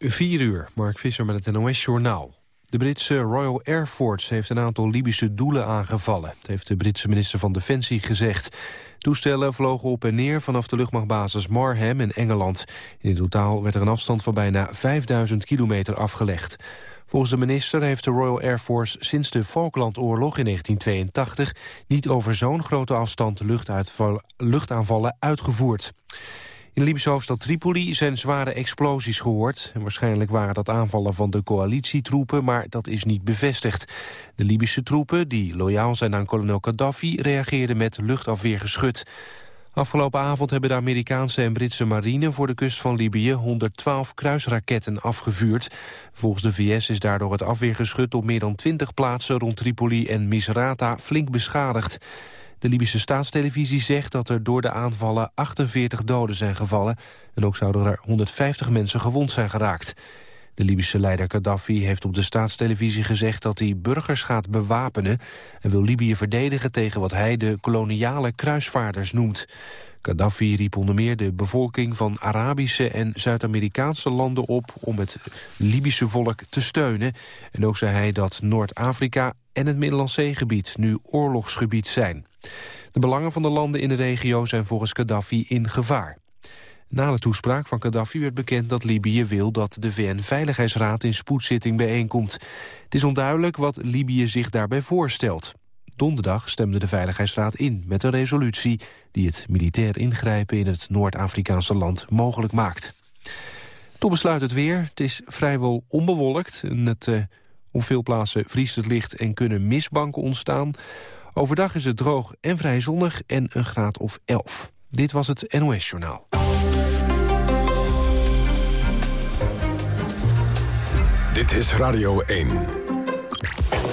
4 uur, Mark Visser met het NOS-journaal. De Britse Royal Air Force heeft een aantal Libische doelen aangevallen. Dat heeft de Britse minister van Defensie gezegd. Toestellen vlogen op en neer vanaf de luchtmachtbasis Marham in Engeland. In totaal werd er een afstand van bijna 5000 kilometer afgelegd. Volgens de minister heeft de Royal Air Force sinds de Falklandoorlog in 1982... niet over zo'n grote afstand luchtaanvallen uitgevoerd. In de Libische hoofdstad Tripoli zijn zware explosies gehoord. En waarschijnlijk waren dat aanvallen van de coalitietroepen, maar dat is niet bevestigd. De Libische troepen, die loyaal zijn aan kolonel Gaddafi, reageerden met luchtafweergeschut. Afgelopen avond hebben de Amerikaanse en Britse marine voor de kust van Libië 112 kruisraketten afgevuurd. Volgens de VS is daardoor het afweergeschut op meer dan 20 plaatsen rond Tripoli en Misrata flink beschadigd. De Libische staatstelevisie zegt dat er door de aanvallen 48 doden zijn gevallen... en ook zouden er 150 mensen gewond zijn geraakt. De Libische leider Gaddafi heeft op de staatstelevisie gezegd dat hij burgers gaat bewapenen... en wil Libië verdedigen tegen wat hij de koloniale kruisvaarders noemt. Gaddafi riep onder meer de bevolking van Arabische en Zuid-Amerikaanse landen op... om het Libische volk te steunen. En ook zei hij dat Noord-Afrika en het Middellandse Zeegebied nu oorlogsgebied zijn. De belangen van de landen in de regio zijn volgens Gaddafi in gevaar. Na de toespraak van Gaddafi werd bekend dat Libië wil dat de VN-veiligheidsraad in spoedzitting bijeenkomt. Het is onduidelijk wat Libië zich daarbij voorstelt. Donderdag stemde de Veiligheidsraad in met een resolutie die het militair ingrijpen in het Noord-Afrikaanse land mogelijk maakt. Tot besluit het weer. Het is vrijwel onbewolkt. Het, uh, op veel plaatsen vriest het licht en kunnen misbanken ontstaan. Overdag is het droog en vrij zonnig en een graad of 11. Dit was het NOS Journaal. Dit is Radio 1.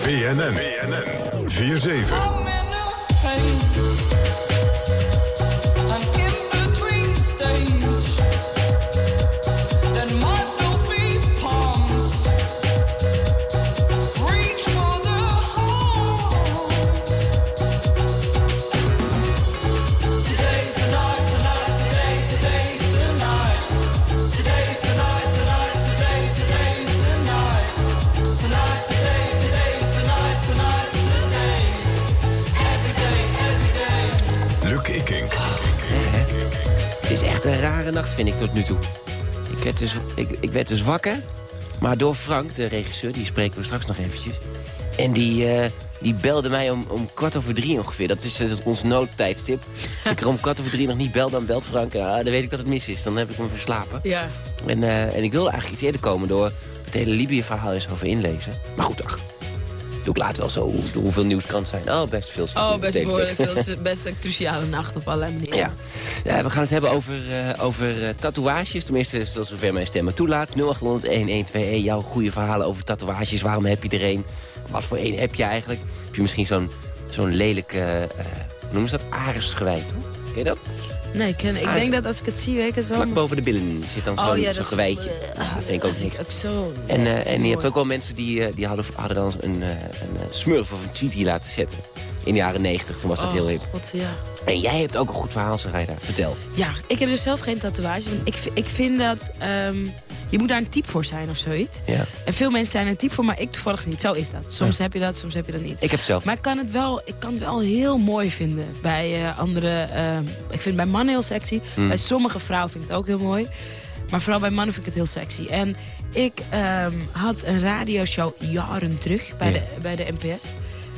BNN. BNN. 4-7. Een rare nacht, vind ik tot nu toe. Ik werd dus, ik, ik werd dus wakker, maar door Frank, de regisseur... die spreken we straks nog eventjes... En die, uh, die belde mij om, om kwart over drie ongeveer. Dat is, ons noodtijdstip. Als ik er om kwart over drie nog niet bel, dan belt Frank. dan weet ik dat het mis is. Dan heb ik hem verslapen. Ja. En, uh, en ik wilde eigenlijk iets eerder komen door het hele Libië-verhaal eens over inlezen. Maar goed, ach, ik laat wel zo hoeveel nieuws kan zijn. Oh, best veel. Oh, best, veel, best een cruciale nacht op allerlei manieren. Ja. ja we gaan het hebben over, uh, over uh, tatoeages. Tenminste, zover mijn stemmen toelaat. 0800-1121, jouw goede verhalen over tatoeages. Waarom heb je er een? Wat voor een heb je eigenlijk? Heb je misschien zo'n zo'n lelijke, uh, hoe noemen ze dat? Aresgewei. Ken je dat? Nee, ik, ken, ik denk dat als ik het zie, weet ik het wel. Vlak boven de billen zit dan zo'n oh, ja, zo gewijtje. Ja, dat vind ik ook niet. Ook zo. En, uh, en je hebt ook wel mensen die, uh, die hadden, hadden dan een, uh, een smurf of een tweetie laten zetten. In de jaren 90, toen was dat oh, heel hip. God, ja. En jij hebt ook een goed verhaal, Sarayda. Vertel. Ja, ik heb dus zelf geen tatoeage. Want ik, ik vind dat... Um, je moet daar een type voor zijn of zoiets. Ja. En veel mensen zijn er een type voor, maar ik toevallig niet. Zo is dat. Soms ja. heb je dat, soms heb je dat niet. Ik heb het zelf. Maar ik kan het wel, ik kan het wel heel mooi vinden bij uh, andere... Uh, ik vind het bij mannen heel sexy. Mm. Bij sommige vrouwen vind ik het ook heel mooi. Maar vooral bij mannen vind ik het heel sexy. En ik um, had een radioshow jaren terug bij, ja. de, bij de NPS.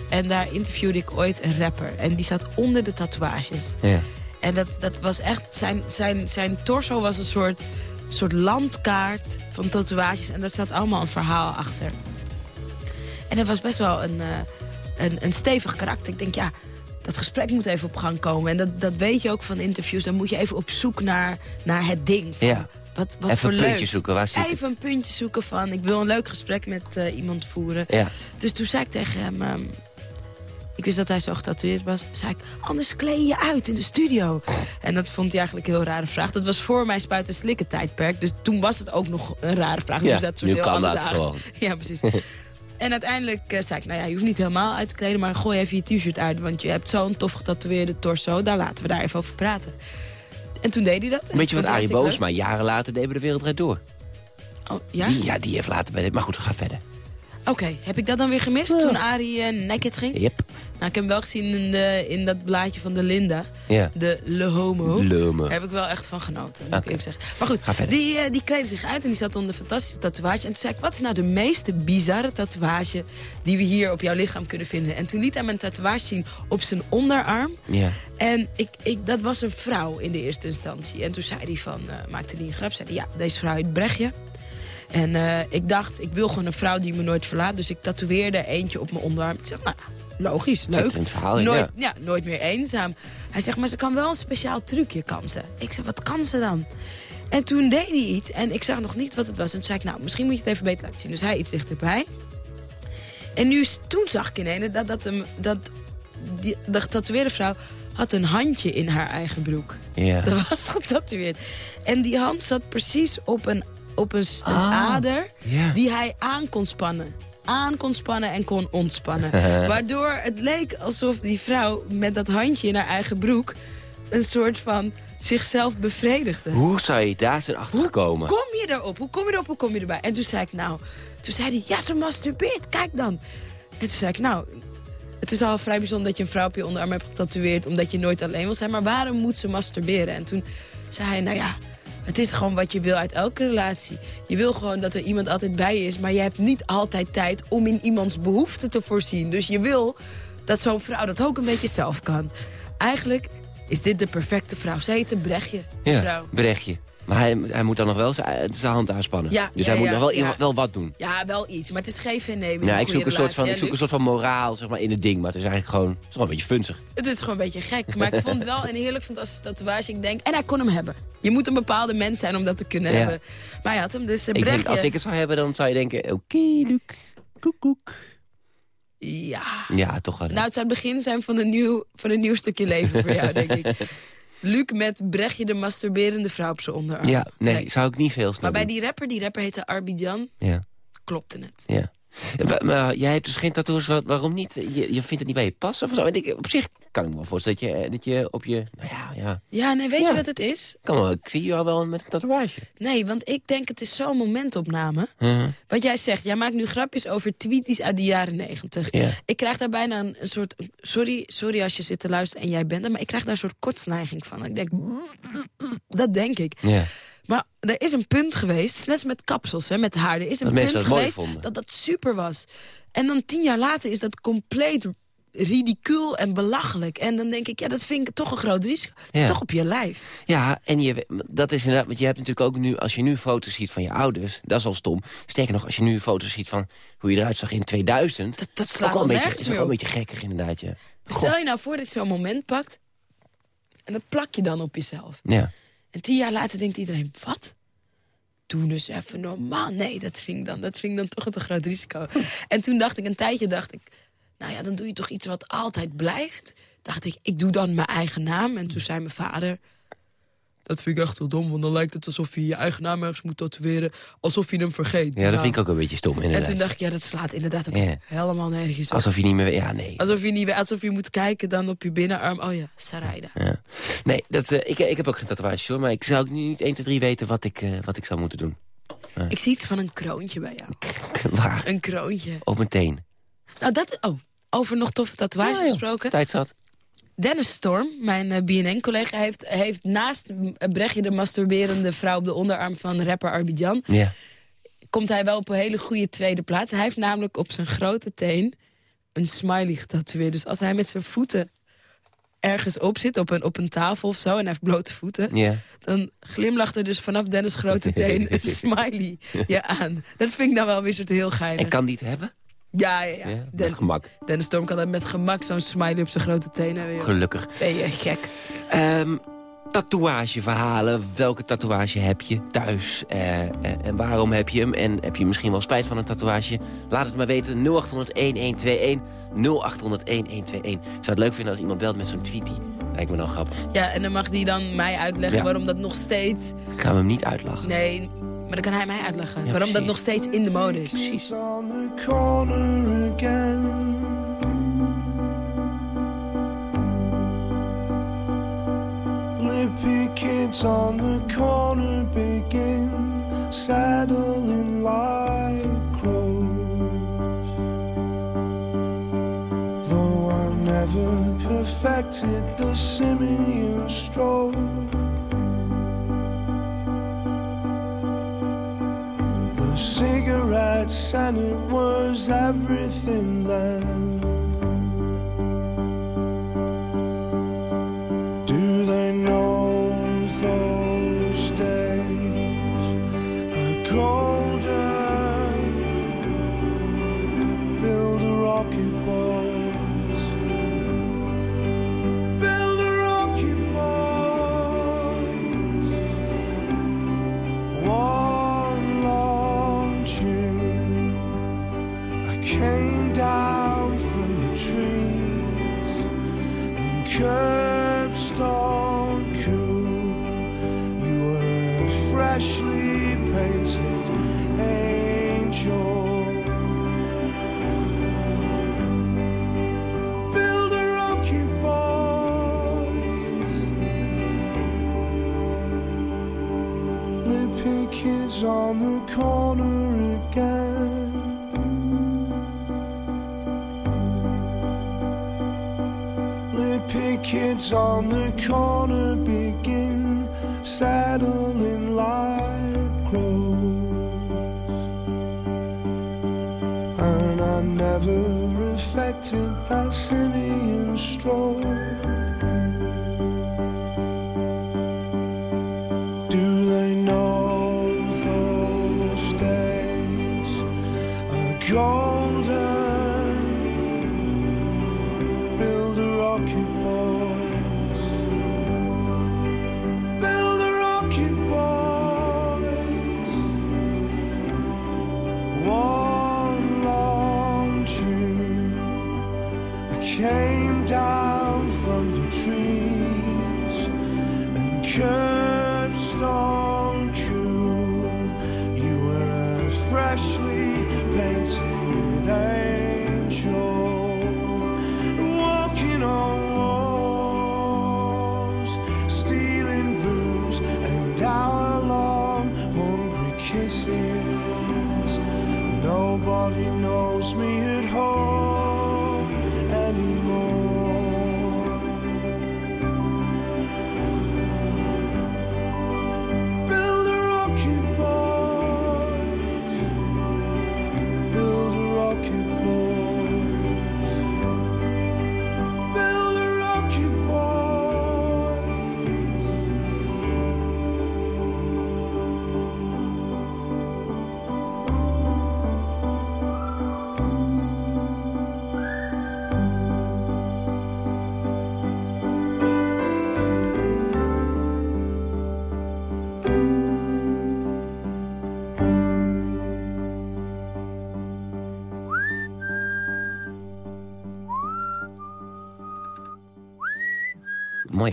En daar interviewde ik ooit een rapper. En die zat onder de tatoeages. Ja. En dat, dat was echt... Zijn, zijn, zijn torso was een soort, soort landkaart van tatoeages. En daar zat allemaal een verhaal achter. En dat was best wel een, uh, een, een stevig karakter. Ik denk, ja, dat gesprek moet even op gang komen. En dat, dat weet je ook van interviews. Dan moet je even op zoek naar, naar het ding. Van, ja. Wat, wat even voor een puntje zoeken, waar zit Even het? een puntje zoeken van, ik wil een leuk gesprek met uh, iemand voeren. Ja. Dus toen zei ik tegen hem... Um, ik wist dat hij zo getatoeëerd was. zei ik, anders kleed je uit in de studio. En dat vond hij eigenlijk een heel rare vraag. Dat was voor mijn spuiten slikken tijdperk. Dus toen was het ook nog een rare vraag. Ja, dus dat soort nu heel kan dat gewoon. Ja, precies. en uiteindelijk uh, zei ik, nou ja, je hoeft niet helemaal uit te kleden... maar gooi even je t-shirt uit, want je hebt zo'n tof getatoeëerde torso. Daar laten we daar even over praten. En toen deed hij dat. Weet je wat Arie Boomsma jaren later deed bij de Wereld Draait Door? Oh, ja? Die, ja, die heeft later bij dit. Maar goed, we gaan verder. Oké, heb ik dat dan weer gemist toen Arie uh, naked ging? Yep. Nou, ik heb hem wel gezien in, de, in dat blaadje van de Linda. Ja. De Le Homo. Le Homo. Daar heb ik wel echt van genoten, moet ik zeggen. Maar goed, die, eh, die kleedde zich uit en die zat onder een fantastische tatoeage. En toen zei ik, wat is nou de meest bizarre tatoeage die we hier op jouw lichaam kunnen vinden? En toen liet hij een tatoeage zien op zijn onderarm. Ja. En ik, ik, dat was een vrouw in de eerste instantie. En toen zei hij van, eh, maakte hij een grap, zei hij, ja, deze vrouw heet Brechtje. En eh, ik dacht, ik wil gewoon een vrouw die me nooit verlaat. Dus ik tatoeëerde eentje op mijn onderarm. Ik zeg, nou, logisch, leuk. verhaal nooit, ja. ja. nooit meer eenzaam. Hij zegt, maar ze kan wel een speciaal trucje, kan ze. Ik zeg, wat kan ze dan? En toen deed hij iets en ik zag nog niet wat het was. En toen zei ik, nou, misschien moet je het even beter laten zien. Dus hij iets dichterbij. En nu, toen zag ik ineens dat, dat, hem, dat die, de getatoeëerde vrouw had een handje in haar eigen broek. Ja. Dat was getatoeëerd. En die hand zat precies op een, op een, Ah. ader die hij aan kon spannen. Aan kon spannen en kon ontspannen. Waardoor het leek alsof die vrouw met dat handje in haar eigen broek... een soort van zichzelf bevredigde. Hoe zou je daar zijn achter gekomen? Kom je erop? Hoe kom je erop? Hoe kom je erbij? En toen zei ik, nou... Toen zei hij, ja, ze masturbeert. Kijk dan. En toen zei ik, nou... Het is al vrij bijzonder dat je een vrouw op je onderarm hebt getatoeëerd... omdat je nooit alleen wil zijn. Maar waarom moet ze masturberen? En toen zei hij, nou ja... Het is gewoon wat je wil uit elke relatie. Je wil gewoon dat er iemand altijd bij je is... maar je hebt niet altijd tijd om in iemands behoeften te voorzien. Dus je wil dat zo'n vrouw dat ook een beetje zelf kan. Eigenlijk is dit de perfecte vrouw. Ze heet een Brechtje, Ja, vrouw. Brechtje. Maar hij, hij moet dan nog wel zijn zijn hand aanspannen. Ja, dus ja, hij moet nog wel, ja. wel wat doen. Ja, wel iets. Maar het is geven en nemen. Ja, ik zoek, een soort van, ik zoek een soort van moraal zeg maar, in het ding. Maar het is eigenlijk gewoon, het is gewoon een beetje funzig. Het is gewoon een beetje gek. Maar ik vond het wel een heerlijk fantastische tatoeage. Ik denk, en hij kon hem hebben. Je moet een bepaalde mens zijn om dat te kunnen hebben. Maar hij had hem dus Ik denk, als ik het zou hebben, dan zou je denken... Oké, Luc. Koek, koek. Ja. Ja, toch wel. Nou, het zou het begin zijn van een nieuw, van een nieuw stukje leven voor jou, denk ik. Luc met Brechtje de masturberende vrouw op zijn onderarm. ja, nee, zou ik niet veel snel Maar bij die rapper, die rapper heette Arbidjan, Ja, klopte het. ja. Maar, maar jij hebt dus geen tattoos, wat- waarom niet? Je, je vindt het niet bij je passen of zo? En ik, op zich kan ik me wel voorstellen dat je, dat je op je... Nou ja, ja. Ja, nee, weet Ja. je wat het is? Kan wel, ik zie jou wel met een tatoeage. Nee, want ik denk het is zo'n momentopname. Mhm. Wat jij zegt, jij maakt nu grapjes over tweeties uit de jaren negentig. Ja. Ik krijg daar bijna een, een soort... Sorry, sorry als je zit te luisteren en jij bent er... maar ik krijg daar een soort kortsneiging van. Ik denk, dat denk ik. Ja. Maar er is een punt geweest, net met kapsels, hè, met haar... er is een Dat punt geweest dat dat super was. En dan tien jaar later is dat compleet ridicuul en belachelijk. En dan denk ik, ja, dat vind ik toch een groot risico. Het is Ja. toch op je lijf. Ja, en je, dat is inderdaad, want je hebt natuurlijk ook nu, als je nu foto's ziet van je ouders, dat is al stom. Sterker nog, als je nu foto's ziet van hoe je eruit zag in 2000, Dat, dat slaat ook wel al een beetje, is ook een beetje gekkig inderdaad, ja. Stel je nou voor dat je zo'n moment pakt... en dat plak je dan op jezelf. Ja. En tien jaar later denkt iedereen, wat? Doe eens even normaal. Nee, dat vind ik dan, dat vind ik dan toch een te groot risico. En toen dacht ik, een tijdje dacht ik... nou ja, dan doe je toch iets wat altijd blijft. Dacht ik, ik doe dan mijn eigen naam. En toen zei mijn vader... Dat vind ik echt heel dom, want dan lijkt het alsof je je eigen naam ergens moet tatoeëren... alsof je hem vergeet. ja, dat vind ik ook een beetje stom En inderdaad. toen dacht ik, ja, dat slaat inderdaad ook helemaal nergens op. Alsof je niet meer, ja nee. Alsof je, niet, alsof je moet kijken dan op je binnenarm. Oh ja, Sarayda. Ja. Nee, dat, eh, ik, ik heb ook geen tatoeages hoor, maar ik zou ook niet 1, 2, 3 weten wat ik, eh, wat ik zou moeten doen. Ik zie iets van een kroontje bij jou. Waar? Een kroontje. Op mijn teen. Nou, dat... Oh, over nog toffe tatoeages Ja, gesproken. Tijd zat. Dennis Storm, mijn eh, BNN-collega, heeft, heeft naast eh, Brechtje de masturberende vrouw op de onderarm van rapper Arbidjan... Ja. komt hij wel op een hele goede tweede plaats. Hij heeft namelijk op zijn grote teen een smiley getatoeëerd. Dus als hij met zijn voeten ergens op zit, op een, op een tafel of zo... en hij heeft blote voeten, Ja. dan glimlacht er dus vanaf Dennis' grote teen een smiley je aan. Dat vind ik dan wel weer soort heel geinig. En kan die het hebben? Ja, ja, ja. Ja, met Den- gemak. Dennis Storm kan dat met gemak zo'n smiley op zijn grote hebben. joh. Gelukkig. Ben je gek? Ehm tatoeageverhalen. Welke tatoeage heb je thuis? Eh, eh, en waarom heb je hem? En heb je misschien wel spijt van een tatoeage? Laat het maar weten. 0800-1121. 0800-1121. Ik zou het leuk vinden als iemand belt met zo'n tweetie. Lijkt me dan grappig. Ja, en dan mag die dan mij uitleggen Ja. waarom dat nog steeds... Gaan we hem niet uitlachen. Nee, maar dan kan hij mij uitleggen. Ja, waarom dat nog steeds in de mode is. Precies. on the corner again. Lippy kids on the corner begin settling like crows. Though I never perfected the simian stroke. Cigarettes and it was everything then. The corner again. Lippy kids on the corner begin settling like crows. And I never affected that simian stroll.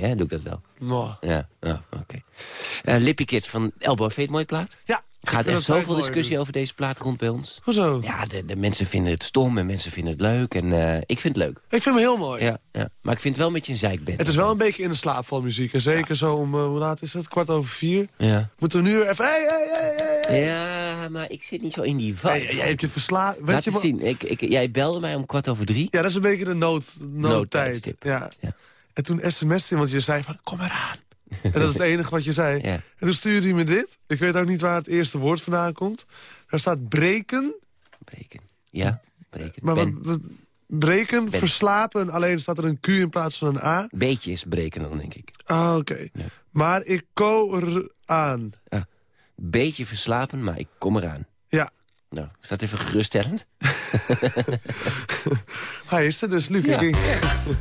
Mooi hè, doe ik dat wel. Mwah. Ja, ja oké. Eh, Lippy Kids van Elbow, het mooie plaat? Ja. Er gaat echt zoveel discussie over deze plaat rond bij ons. Hoezo? Ja, de, de mensen vinden het stom en mensen vinden het leuk. En eh, ik vind het leuk. Ik vind hem heel mooi. Ja, ja. Maar ik vind het wel een beetje een zeikbed. Het is wel een beetje in de slaap van muziek. En zeker zo om, eh, hoe laat is het? Kwart over vier. Ja. Moeten we nu weer even... Hey, hey, hey, ja, maar ik zit niet zo in die vibe. Jij hebt je verslaafd. Laat je zien. Ik, ik, jij belde mij om kwart over drie. Ja, dat is een beetje de nood, noodtijd. Ja. En toen je, want je zei van, kom eraan. En dat is het enige wat je zei. Ja. En toen stuurde hij me dit. Ik weet ook niet waar het eerste woord vandaan komt. Daar staat breken. Breken. Ja, breken. Maar wat, Ben. wat- breken, Ben. verslapen. Alleen staat er een Q in plaats van een A. Beetje is breken dan, denk ik. Ah, oké. Ja. Maar ik ko er aan. Beetje verslapen, maar ik kom eraan. Nou, is dat even geruststellend? Hij is er dus, Luc. Ja.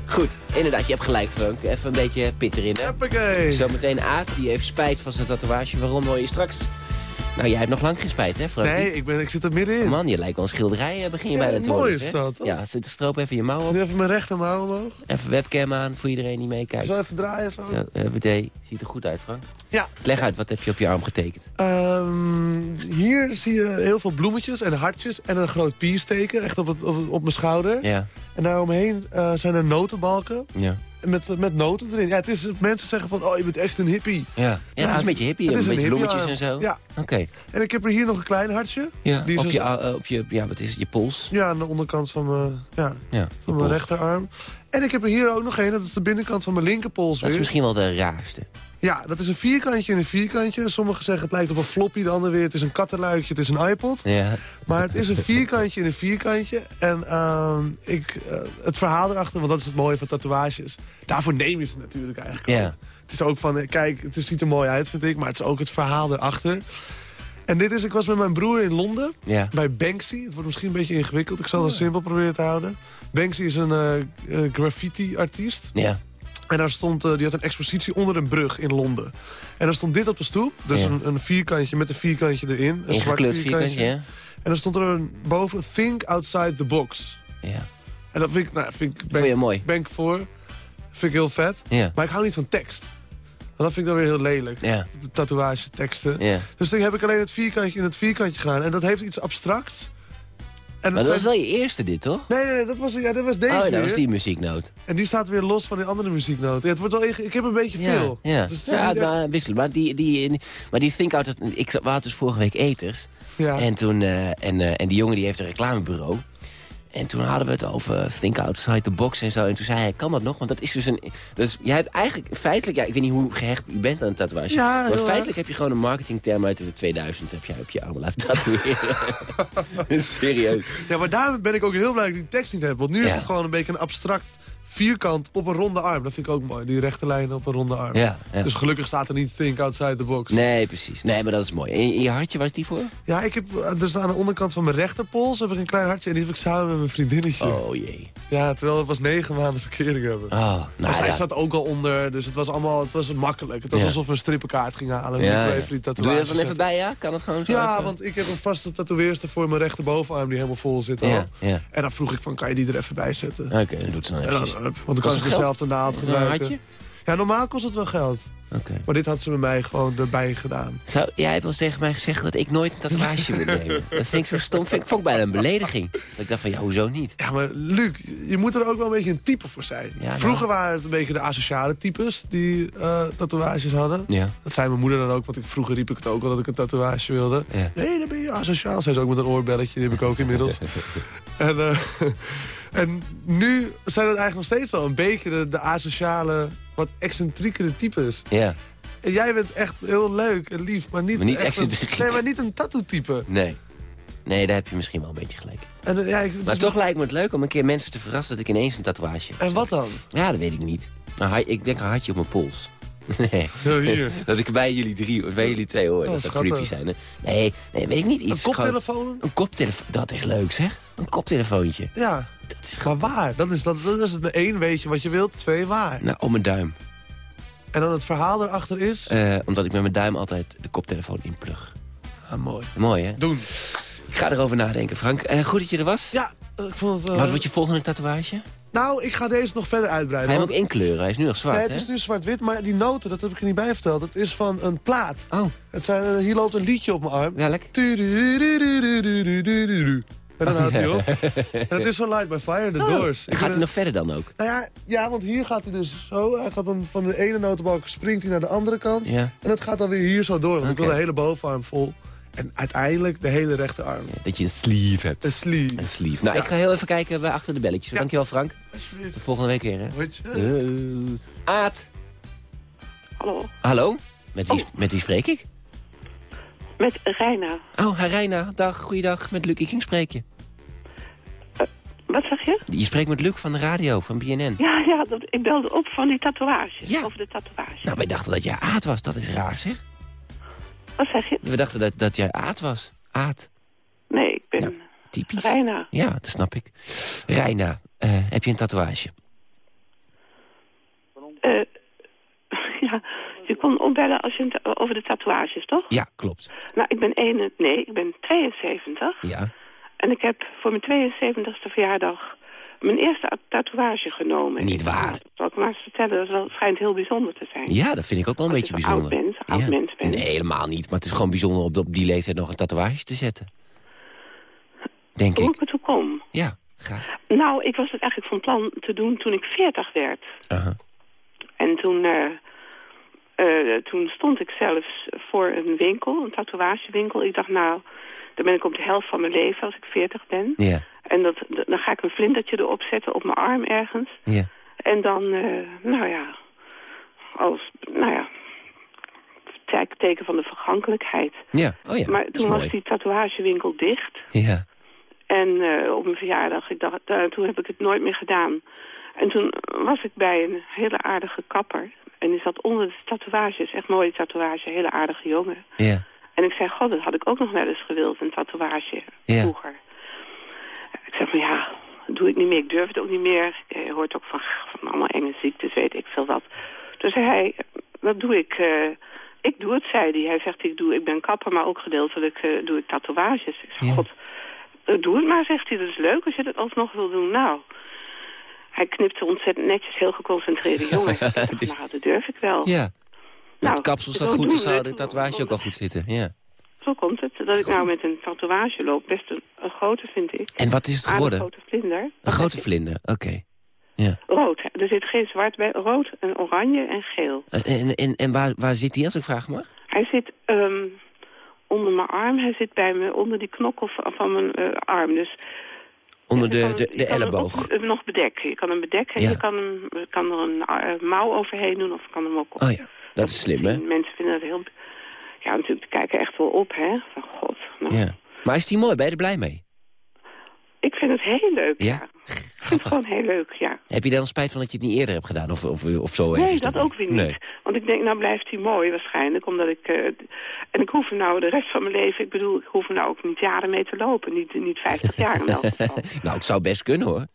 Goed, inderdaad, je hebt gelijk, Frank. Even een beetje pit erin, hè? Hoppakee. Zometeen Aad, die heeft spijt van zijn tatoeage. Waarom hoor je straks? Nou, jij hebt nog lang geen spijt, hè, Frank? Nee, ik, ben, ik zit er middenin. Man, je lijkt wel een schilderij, eh, begin je Ja, bijna te mooi worden, is dat, toch? Ja, zit de stroop even je mouw op. Nu even mijn rechtermouw omhoog. Even webcam aan voor iedereen die meekijkt. Zo even draaien. Zo. Ja, WD, ziet er goed uit, Frank. Ja. Leg uit, wat heb je op je arm getekend? Ehm, hier zie je heel veel bloemetjes en hartjes en een groot piersteken. Echt op, het, op, mijn schouder. Ja, En daaromheen eh zijn er notenbalken. ja. Met, met noten erin. Ja, het is, mensen zeggen van, oh, je bent echt een hippie. Ja, ja het is het- een beetje hippie, het een is een beetje bloemetjes en zo. Ja. Oké. En ik heb er hier nog een klein hartje. Ja, Die is op, dus- je, op je, ja, wat is het, je pols? Ja, aan de onderkant van mijn, ja, van mijn rechterarm. En ik heb er hier ook nog een, dat is de binnenkant van mijn linkerpols Dat is misschien wel de raarste. Ja, dat is een vierkantje en een vierkantje. Sommigen zeggen het lijkt op een floppy, de ander weer het is een kattenluikje, het is een iPod. Ja. Maar het is een vierkantje en een vierkantje. En ehm, ik, eh, het verhaal erachter, want dat is het mooie van tatoeages. Daarvoor neem je ze natuurlijk eigenlijk Ja. Het is ook van, eh, kijk, het ziet er mooi uit vind ik, maar het is ook het verhaal erachter. En dit is, ik was met mijn broer in Londen, Ja. bij Banksy. Het wordt misschien een beetje ingewikkeld, ik zal het simpel proberen te houden. Banksy is een eh, graffiti-artiest. Ja. En daar stond, eh, die had een expositie onder een brug in Londen. En daar stond dit op de stoep. Dus Ja. een, een vierkantje met een vierkantje erin. Een zwart vierkantje. vierkantje, En dan stond er een, boven Think Outside the Box. ja. ja. En dat vind ik, nou, vind ik, ben, Vond je mooi? ben ik voor. Vind ik heel vet. Ja. Maar ik hou niet van tekst. En dat vind ik dan weer heel lelijk. Ja. De tatoeage teksten. Ja. Dus dan heb ik alleen het vierkantje in het vierkantje gedaan. En dat heeft iets abstracts. En Maar dat was wel je eerste dit, toch? Nee, nee, nee, dat was, ja, dat was deze oh, dat weer. was die muzieknoot. En die staat weer los van die andere muzieknoten. Ja, het wordt wel, ik heb een beetje Ja, veel. ja. Dus ja echt- maar wisselen. Maar die, die, maar die Think Out... Ik, we hadden dus vorige week eters. ja. En, toen, eh, en, eh, en die jongen die heeft een reclamebureau. En toen hadden we het over think outside the box en zo. En toen zei hij, kan dat nog? Want dat is dus een... Dus jij hebt eigenlijk feitelijk... Ja, ik weet niet hoe gehecht u bent aan een tatoeage. Ja, maar feitelijk erg. heb je gewoon een marketingterm uit de 2000. Heb jij op je arm laten tatoeëren. Serieus. Ja, maar daar ben ik ook heel blij dat ik die tekst niet heb. Want nu is het gewoon een beetje een abstract vierkant op een ronde arm. Dat vind ik ook mooi, die rechte lijnen op een ronde arm. Ja, ja. Dus gelukkig staat er niet think outside the box. Nee, precies. Nee, maar dat is mooi. En in je hartje, waar is die voor? Ja, ik heb eh, dus aan de onderkant van mijn rechterpols heb ik een klein hartje. En die heb ik samen met mijn vriendinnetje. Oh jee. Ja, terwijl we pas negen maanden verkering hebben. Oh, maar nou zij ja. zat ook al onder, dus het was allemaal het was makkelijk. Het was alsof we een strippenkaart gingen halen. Ja, twee ja. van die Doe je dat dan even bij, ja? Kan het gewoon zo Ja, even? want ik heb een vaste tatoeëerster voor mijn rechterbovenarm die helemaal vol zit al. En dan vroeg ik van, kan je die er even bij zetten? Oké, dan doet ze dan En dan, eventjes. hup, want dan kan ze dezelfde naald gebruiken. Ja, normaal kost het wel geld. Maar dit had ze bij mij gewoon erbij gedaan. Zou, jij hebt wel eens tegen mij gezegd dat ik nooit een tatoeage moet nemen. Dat vind ik zo stom. Vind ik, vond ik bijna een belediging. Dat ik dacht van, ja, hoezo niet? Ja, maar Luc, je moet er ook wel een beetje een type voor zijn. Ja, nou. Vroeger waren het een beetje de asociale types die eh, tatoeages hadden. Ja. Dat zei mijn moeder dan ook, want ik, vroeger riep ik het ook wel dat ik een tatoeage wilde. Ja. Nee, dan ben je asociaal. Zei ze ook met een oorbelletje, die heb ik ook inmiddels. en, eh, en nu zijn het eigenlijk nog steeds wel een beetje de, de asociale, wat excentriekere types. Ja. En jij bent echt heel leuk en lief, maar niet, Maar niet echt een, nee, maar niet een tattoo-type. Nee. Nee, daar heb je misschien wel een beetje gelijk. En, eh, ja, ik, Maar toch lijkt me het leuk om een keer mensen te verrassen dat ik ineens een tatoeage heb. en wat dan? Ja, dat weet ik niet. Nou, ik denk een hartje op mijn pols. Nee. Hier. Dat ik bij jullie drie, bij jullie twee hoor. Oh, dat zou creepy zijn. hè? Nee, nee, weet ik niet. Een Iets gewoon- koptelefoon? Een koptelefoon. Dat is leuk zeg. Een koptelefoontje. Ja. Dat is gewoon waar. Dat is, dat, dat is het één, weet je wat je wilt. Twee, waar. Nou, om mijn duim. En dan het verhaal erachter is? Eh, omdat ik met mijn duim altijd de koptelefoon inplug. Ah, mooi. Mooi, hè? Doen. Ik ga erover nadenken, Frank. Eh, goed dat je er was. Ja, ik vond het... Eh, wat wordt je volgende tatoeage? Nou, ik ga deze nog verder uitbreiden. Hij want... één inkleuren, hij is nu nog zwart, Nee, het is nu zwart-wit, maar die noten, dat heb ik er niet bij verteld. Het is van een plaat. Oh. Het zijn, hier loopt een liedje op mijn arm. Ja lekker. En dan houdt hij op. En het is van Light by Fire, The Doors. En Ik gaat hij nog verder dan ook? Nou ja, ja, want hier gaat hij dus zo. Hij gaat dan van de ene notenbalk springt hij naar de andere kant. Ja. En het gaat dan weer hier zo door. Want ik wil de hele bovenarm vol. En uiteindelijk de hele rechterarm. Dat je een sleeve hebt. Een sleeve. Een sleeve. Nou, Ja. ik ga heel even kijken bij achter de belletjes. Ja. Dankjewel, Frank. Alsjeblieft. Tot volgende week weer, hè? Eh, Aad. Hallo, Hallo? Met wie, Oh. met wie spreek ik? met Reina. Oh, hi Reina. Dag, goeiedag. Met Luc Iking spreek je. Wat zeg je? Je spreekt met Luc van de radio, van BNN. Ja, ja, dat, ik belde op van die tatoeages. Ja. Over de tatoeage. Nou, wij dachten dat jij Aad was. Dat is raar, zeg. Wat zeg je? We dachten dat, dat jij Aad was. Aad. Nee, ik ben. Typisch. Reina. Ja, dat snap ik. Reina, eh, heb je een tatoeage? Eh, ja, je kon opbellen als je over de tatoeages, toch? Ja, klopt. Nou, ik ben 1, nee, ik ben 72. Ja. En ik heb voor mijn 72e verjaardag mijn eerste tatoeage genomen. Niet waar. Dat zal ik maar eens vertellen. Dat wel- schijnt heel bijzonder te zijn. Ja, dat vind ik ook wel een beetje je zo oud bijzonder. bent, oud ja. mens. Nee, helemaal niet. Maar het is gewoon bijzonder op, op die leeftijd nog een tatoeage te zetten. Denk Hoe ik. ik ertoe kom? Ja, graag. Nou, ik was het eigenlijk van plan te doen toen ik 40 werd. Aha. En toen, eh, eh, toen stond ik zelfs voor een winkel, een tatoeagewinkel. Ik dacht, nou, dan ben ik op de helft van mijn leven als ik 40 ben. Ja, En dat, dan ga ik een vlindertje erop zetten op mijn arm ergens. ja. En dan, eh, nou ja, als, nou ja, teken- teken van de vergankelijkheid. Ja, oh ja, maar toen was mooi. die tatoeagewinkel dicht. Ja, En eh, op mijn verjaardag, ik dacht, eh, toen heb ik het nooit meer gedaan. En toen was ik bij een hele aardige kapper. En die zat onder de tatoeages, echt mooie tatoeage, hele aardige jongen. ja, En ik zei, god, dat had ik ook nog wel eens gewild, een tatoeage, Ja. vroeger. Ik zeg van, ja, dat doe ik niet meer, ik durf het ook niet meer. Je hoort ook van, van allemaal enge ziektes, weet ik veel wat. Toen zei hij, wat doe ik? eh, ik doe het, zei hij. Hij zegt, ik, doe, ik ben kapper, maar ook gedeeltelijk eh, doe ik tatoeages. Ik zeg, Ja. god, eh, doe het maar, zegt hij. Dat is leuk als je dat alsnog wil doen. Nou, hij knipte ontzettend netjes, heel geconcentreerde jongen. Het is- nou, dat durf ik wel. ja. Nou, kapsel zo staat goed, dan zou het. de tatoeage ook wel goed zitten. Ja. Zo komt het, dat ik nou met een tatoeage loop. Best een, een grote, vind ik. En wat is het geworden? grote vlinder. Een grote vlinder, oké. Ja. Rood. Er zit geen zwart bij. Rood en oranje en geel. En, en, en waar, waar zit die als ik vraag mag? Hij zit ehm, onder mijn arm. Hij zit bij me onder die knokkel van, van mijn eh, arm. Dus Onder de, de, hem- de je kan hem elleboog. ook, eh, nog bedekken. Je kan hem bedekken. Ja. Je kan, hem, kan er een eh, mouw overheen doen of kan hem ook... Oh ja, dat is slim, hè? Mensen vinden dat heel... Ja, natuurlijk, kijken echt wel op, hè. Van god. Nou, Ja. Maar is die mooi? Ben je er blij mee? Ik vind het heel leuk, Ja? ja. Ik vind het gewoon heel leuk, ja. Heb je dan spijt van dat je het niet eerder hebt gedaan? Of, of, of zo Nee, dat ook weer niet. Nee. Want ik denk, nou blijft hij mooi waarschijnlijk. Omdat ik... eh, en ik hoef er nou de rest van mijn leven... Ik bedoel, ik hoef er nou ook niet jaren mee te lopen. Niet, niet 50 jaar in elk geval. nou, het zou best kunnen, hoor.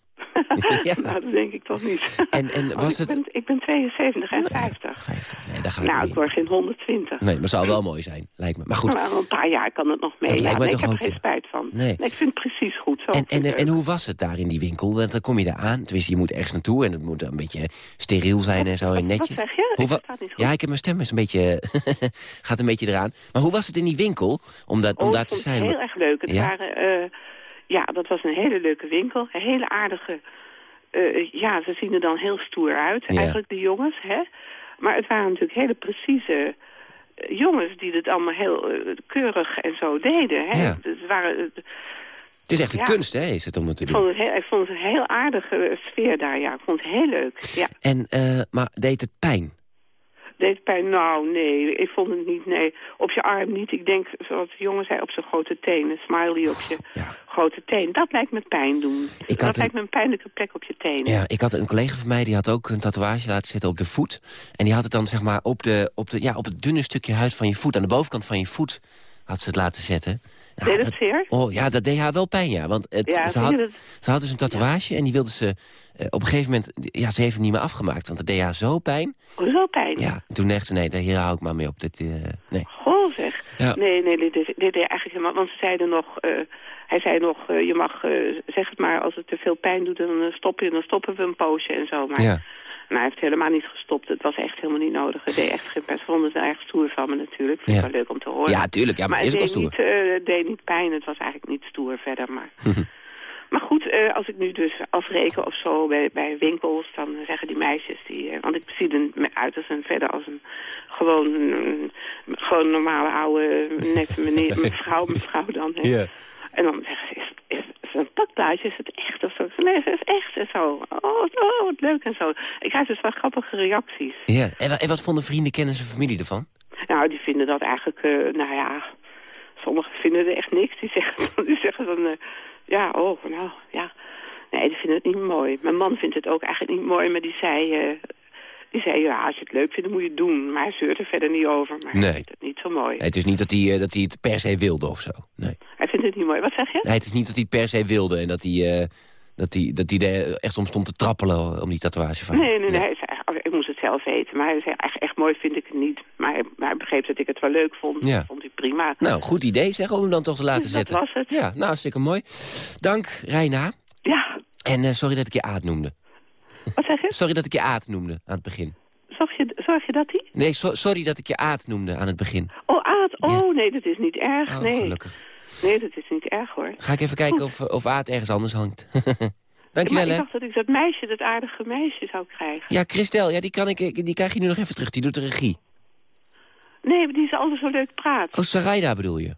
Ja. Nou, dat denk ik toch niet. En, en Want was ik het... Ben, ik ben 72 en Ja, 50. 50. Nee, daar ga ik Nou, niet. ik word geen 120. Nee, maar het zou wel mooi zijn, lijkt me. Maar goed, Maar wel een paar jaar kan het nog mee. Dat Ja, lijkt nee, toch ik heb er geen spijt van. Nee. ik vind het precies goed zo. en, en, en hoe was het daar in die winkel? Want dan kom je daar aan. Tenminste, je moet ergens naartoe en het moet een beetje steriel zijn en zo en Wat netjes. zeg je? Hoe wa- niet goed. ja, ik heb mijn stem is een beetje... gaat een beetje eraan. Maar hoe was het in die winkel om, dat, om Oh, daar te zijn? heel erg leuk. Het Ja? waren, eh, ja, dat was een hele leuke winkel. Een hele aardige... eh, ja, ze zien er dan heel stoer uit, Ja. eigenlijk, de jongens. Hè? Maar het waren natuurlijk hele precieze eh, jongens die het allemaal heel eh, keurig en zo deden. Hè? Ja. Dus het waren, Het is echt een Ja. kunst, hè, is het om het te ik, doen. vond het heel, ik vond het een heel aardige sfeer daar, ja. Ik vond het heel leuk, ja. En, maar deed het pijn? Deed pijn? Nou, nee, ik vond het niet, nee. Op je arm niet. Ik denk, zoals de jongen zei, op zijn grote tenen. Smiley op je Ja. grote teen. Dat lijkt me pijn doen. Dat een- lijkt me een pijnlijke plek op je tenen. Ja, ik had een collega van mij, die had ook een tatoeage laten zetten op de voet. En die had het dan zeg maar op, de, op, de, ja, op het dunne stukje huid van je voet. Aan de bovenkant van je voet had ze het laten zetten. Ja, Deed het dat- zeer? Oh ja, dat deed haar wel pijn, ja. Want het, Ja, ze, had, dat? ze had dus een tatoeage en die wilde ze eh, op een gegeven moment... Ja, ze heeft hem niet meer afgemaakt, want het deed haar zo pijn. Hoezo pijn? Ja, en toen dacht ze, nee, hier hou ik maar mee op. Dit, eh, nee. Goh zeg. Ja. Nee, nee, dit, dit deed eigenlijk helemaal... Want ze zeiden nog... eh, hij zei nog, je mag, zeg het maar, als het te veel pijn doet, dan, stop je, dan stoppen we een poosje en zo. Maar Ja. Nou, hij heeft helemaal niet gestopt. Het was echt helemaal niet nodig. Het deed echt geen. Ze vonden het erg stoer van me natuurlijk. Vind ik Ja. wel leuk om te horen. ja, tuurlijk. Ja, maar, maar is het deed stoer. niet, eh, het deed niet pijn. Het was eigenlijk niet stoer verder. Maar, maar goed, eh, als ik nu dus afreken of zo bij, bij winkels... dan zeggen die meisjes... Die, eh, want ik zie er me uit als een, verder als een gewoon, een- gewoon normale oude... net meneer, mevrouw, mevrouw dan. Hè. En dan zeggen ze, is, is, een tatoeage, is het echt of zo? Nee, het is echt en zo. Oh, oh, wat leuk en zo. Ik krijg dus wel grappige reacties. Ja. En wat vonden vrienden, kennis en familie ervan? Nou, die vinden dat eigenlijk, eh, nou ja, sommigen vinden er echt niks. Die zeggen, die zeggen dan, eh, ja, oh, nou, ja. Nee, die vinden het niet mooi. Mijn man vindt het ook eigenlijk niet mooi, maar die zei, eh, die zei, ja, als je het leuk vindt, dan moet je het doen. Maar hij zeurt er verder niet over, maar Nee. hij vindt het niet zo mooi. Nee, het is niet dat hij, eh, dat hij het per se wilde of zo. Nee. Hij vindt het niet mooi. Wat zeg je? Nee, het is niet dat hij het per se wilde en dat hij, eh, dat hij, dat hij er echt om stond te trappelen om die tatoeage van. Nee, nee, nee. Hij zei, oh, ik moest het zelf weten. Maar hij zei, echt, echt mooi vind ik het niet. Maar hij, maar hij begreep dat ik het wel leuk vond. Ja. Dat vond hij prima. Nou, goed idee zeg, om hem dan toch te laten Dus zetten. dat was het. Ja, nou, hartstikke mooi. Dank, Reina. Ja, En eh, sorry dat ik je Aad noemde. Wat zeg je? Sorry dat ik je Aad noemde aan het begin. Zorg je, zorg je dat hij? Nee, so- sorry dat ik je Aad noemde aan het begin. Oh, Aad. Oh, Ja. nee, dat is niet erg. Oh, nee. gelukkig. Nee, dat is niet erg hoor. Ga ik even kijken of, of Aad ergens anders hangt. Dankjewel, maar hè. ik dacht dat ik dat meisje, dat aardige meisje zou krijgen. Ja, Christel, ja, die, kan ik, die krijg je nu nog even terug. Die doet de regie. Nee, maar die is altijd zo leuk praat. Oh, Sarayda bedoel je?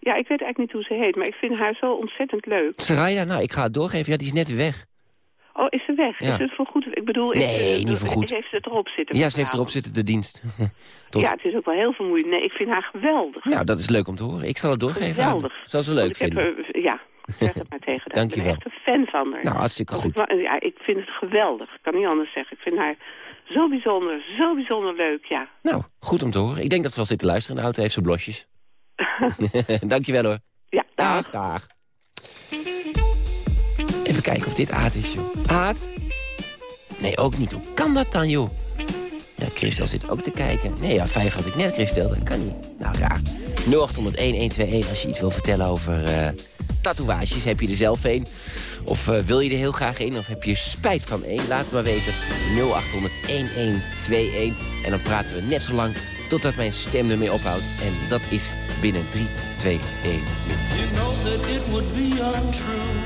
Ja, ik weet eigenlijk niet hoe ze heet, maar ik vind haar zo ontzettend leuk. Sarayda, nou, ik ga het doorgeven. Ja, die is net weg. Oh, is ze weg? Ja. Is het voor goed? Ik bedoel... is Nee, ze- niet voor goed. Heeft ze het erop zitten? Ja, ze heeft erop zitten, de dienst. Tot... Ja, het is ook wel heel vermoeiend. Nee, ik vind haar geweldig. Nou, dat is leuk om te horen. Ik zal het doorgeven aan Geweldig. haar. Zal ze leuk ik heb vinden. ja, zeg het maar tegen haar. Dank je Ik ben wel. echt een fan van haar. Nou, hartstikke goed. Ik, ja, ik vind het geweldig. Ik kan niet anders zeggen. Ik vind haar zo bijzonder, zo bijzonder leuk, ja. Nou, goed om te horen. Ik denk dat ze wel zit te luisteren in de auto. Heeft ze blosjes. Dankjewel hoor. Ja, Dag, dag. Even kijken of dit Aad is, joh. Aad? Nee, ook niet. Hoe kan dat dan, joh? Ja, Christel zit ook te kijken. Nee, ja, vijf had ik net, Christel. Dat kan niet. Nou, raar. 0800-1121 als je iets wil vertellen over eh, tatoeages. Heb je er zelf een? Of eh, wil je er heel graag een? Of heb je spijt van één? Laat het maar weten. 0800-1121. En dan praten we net zo lang totdat mijn stem ermee ophoudt. En dat is binnen 3, 2, 1. You know that it would be untrue.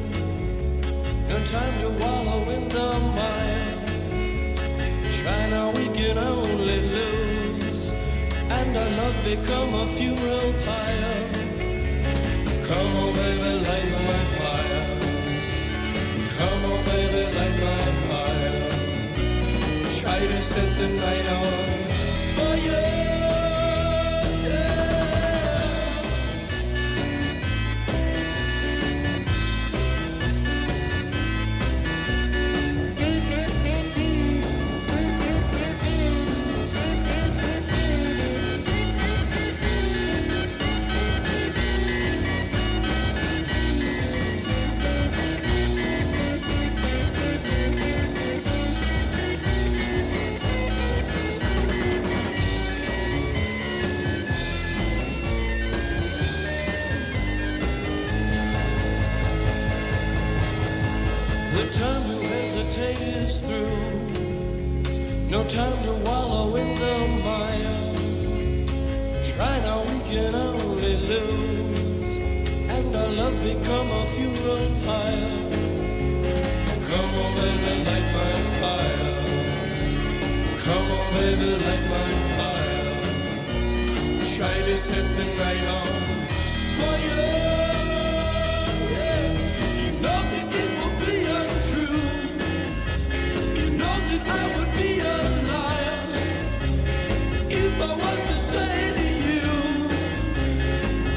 No time to wallow in the mire. Now, we can only lose. And our love become a funeral pyre. Come on, baby, light my fire. Come on, baby, light my fire. Try to set the night on fire.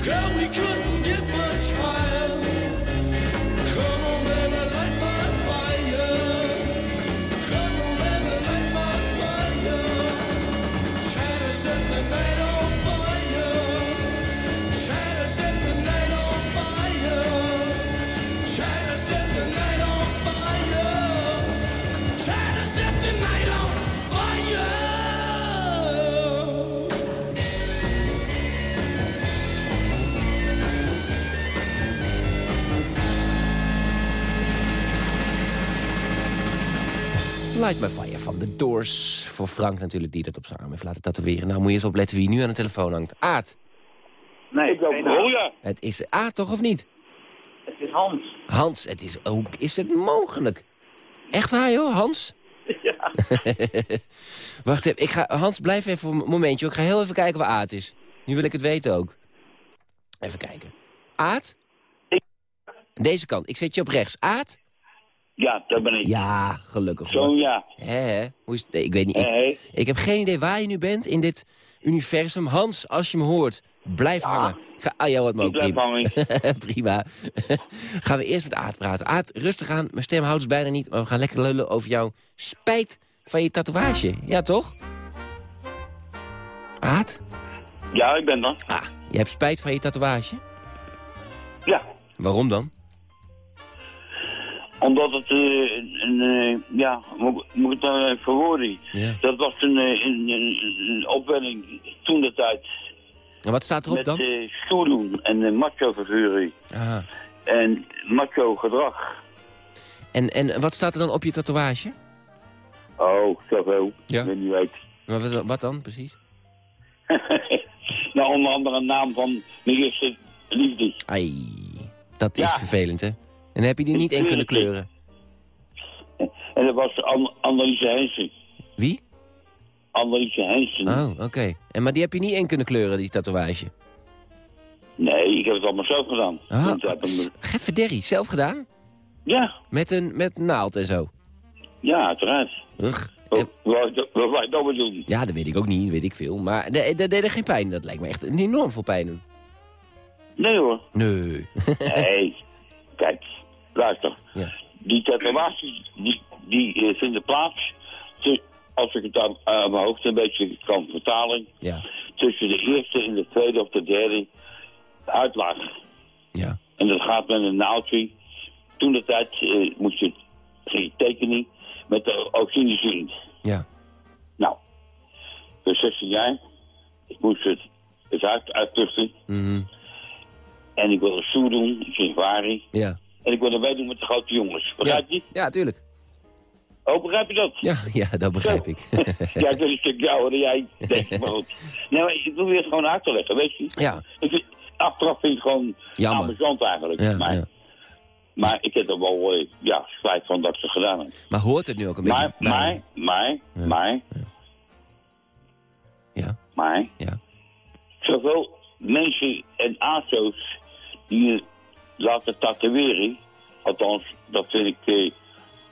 Girl, we couldn't get much higher. Light My Fire van The Doors. Voor Frank natuurlijk, die dat op zijn arm heeft laten tatoeëren. Nou, moet je eens opletten wie nu aan de telefoon hangt. Aad. Nee, ik ja. Het is Aad toch of niet? Het is Hans. Hans, het is, hoe is het mogelijk? Echt waar joh, Hans? Ja. Wacht even, ik ga, Hans blijf even een momentje. Ik ga heel even kijken waar Aad is. Nu wil ik het weten ook. Even kijken. Aad? Deze kant, ik zet je op rechts. Aad? Ja, dat ben ik. Ja, gelukkig. Zo'n ja. Hè? Hoe is het? Nee, ik weet niet. Ik, ik heb geen idee waar je nu bent in dit universum. Hans, als je me hoort, blijf hangen. Ga, ah, ja, wat me Ik ook prima. hangen. prima. Gaan we eerst met Aad praten. Aad, rustig aan. Mijn stem houdt het bijna niet. Maar we gaan lekker lullen over jouw spijt van je tatoeage. Ja, toch? Aad? Ja, ik ben dan. Ah, je hebt spijt van je tatoeage? Ja. Waarom dan? Omdat het eh, een, een, eh, ja, moet, moet ik het nou even verwoorden? Ja. Dat was een, eh, een, een, een opwelling toen de tijd. En wat staat erop Met dan? eh stoer doen en macho figuren en macho gedrag. En, en wat staat er dan op je tatoeage? Oh, zoveel. Ja. Ik weet niet. Maar Wat, wat dan, precies? nou, onder andere een naam van mijn eerste liefde. Ai, dat is Ja. vervelend, hè? En heb je die niet in kunnen kleuren? En dat was An Anneliese Hensen. Wie? Anneliese Hensen. Oh, oké. En Maar die heb je niet in kunnen kleuren, die tatoeage? Nee, ik heb het allemaal zelf gedaan. Ah, hem- Gert Verderrie, zelf gedaan? Ja, Met een met een naald en zo? ja, uiteraard. Ugh. Wat wou je dat bedoelen? Ja, dat weet ik ook niet, weet ik veel. Maar dat dat deed er geen pijn. Dat lijkt me echt een enorm veel pijn doen. Nee hoor. Nee. Nee. Luister. Ja. Die tatoeages, die, die eh, vinden plaats, als ik het aan, aan mijn hoofd een beetje kan vertalen, ja, tussen de eerste en de tweede of de derde uitlaag. ja. En dat gaat met een naaldje. Toen de tijd eh, moest je ging je tekenen met de oxynisine. Ja. Nou, dus 16 jaar. Ik moest het, het uit, uittuchten. Mhm. En ik wilde stoer doen in januari. Ja. En ik wilde meedoen met de grote jongens. Begrijp je? Ja, tuurlijk. Oh, begrijp je dat? Ja, ja dat begrijp ik. ja, ik ben een stuk ouder dan jij, denk ik maar goed. Nee, maar ik probeer het gewoon uit te leggen, weet je? ja, Ik vind, achteraf vind ik het gewoon amusant eigenlijk. ja, maar, ja. maar ik heb er wel eh, ja, spijt van dat ze gedaan hebben. Maar hoort het nu ook een Maar, beetje maar, maar, Ja. maar, Ja, maar, ja. zoveel mensen en ASO's die je laten tatoeëren, althans, dat vind ik,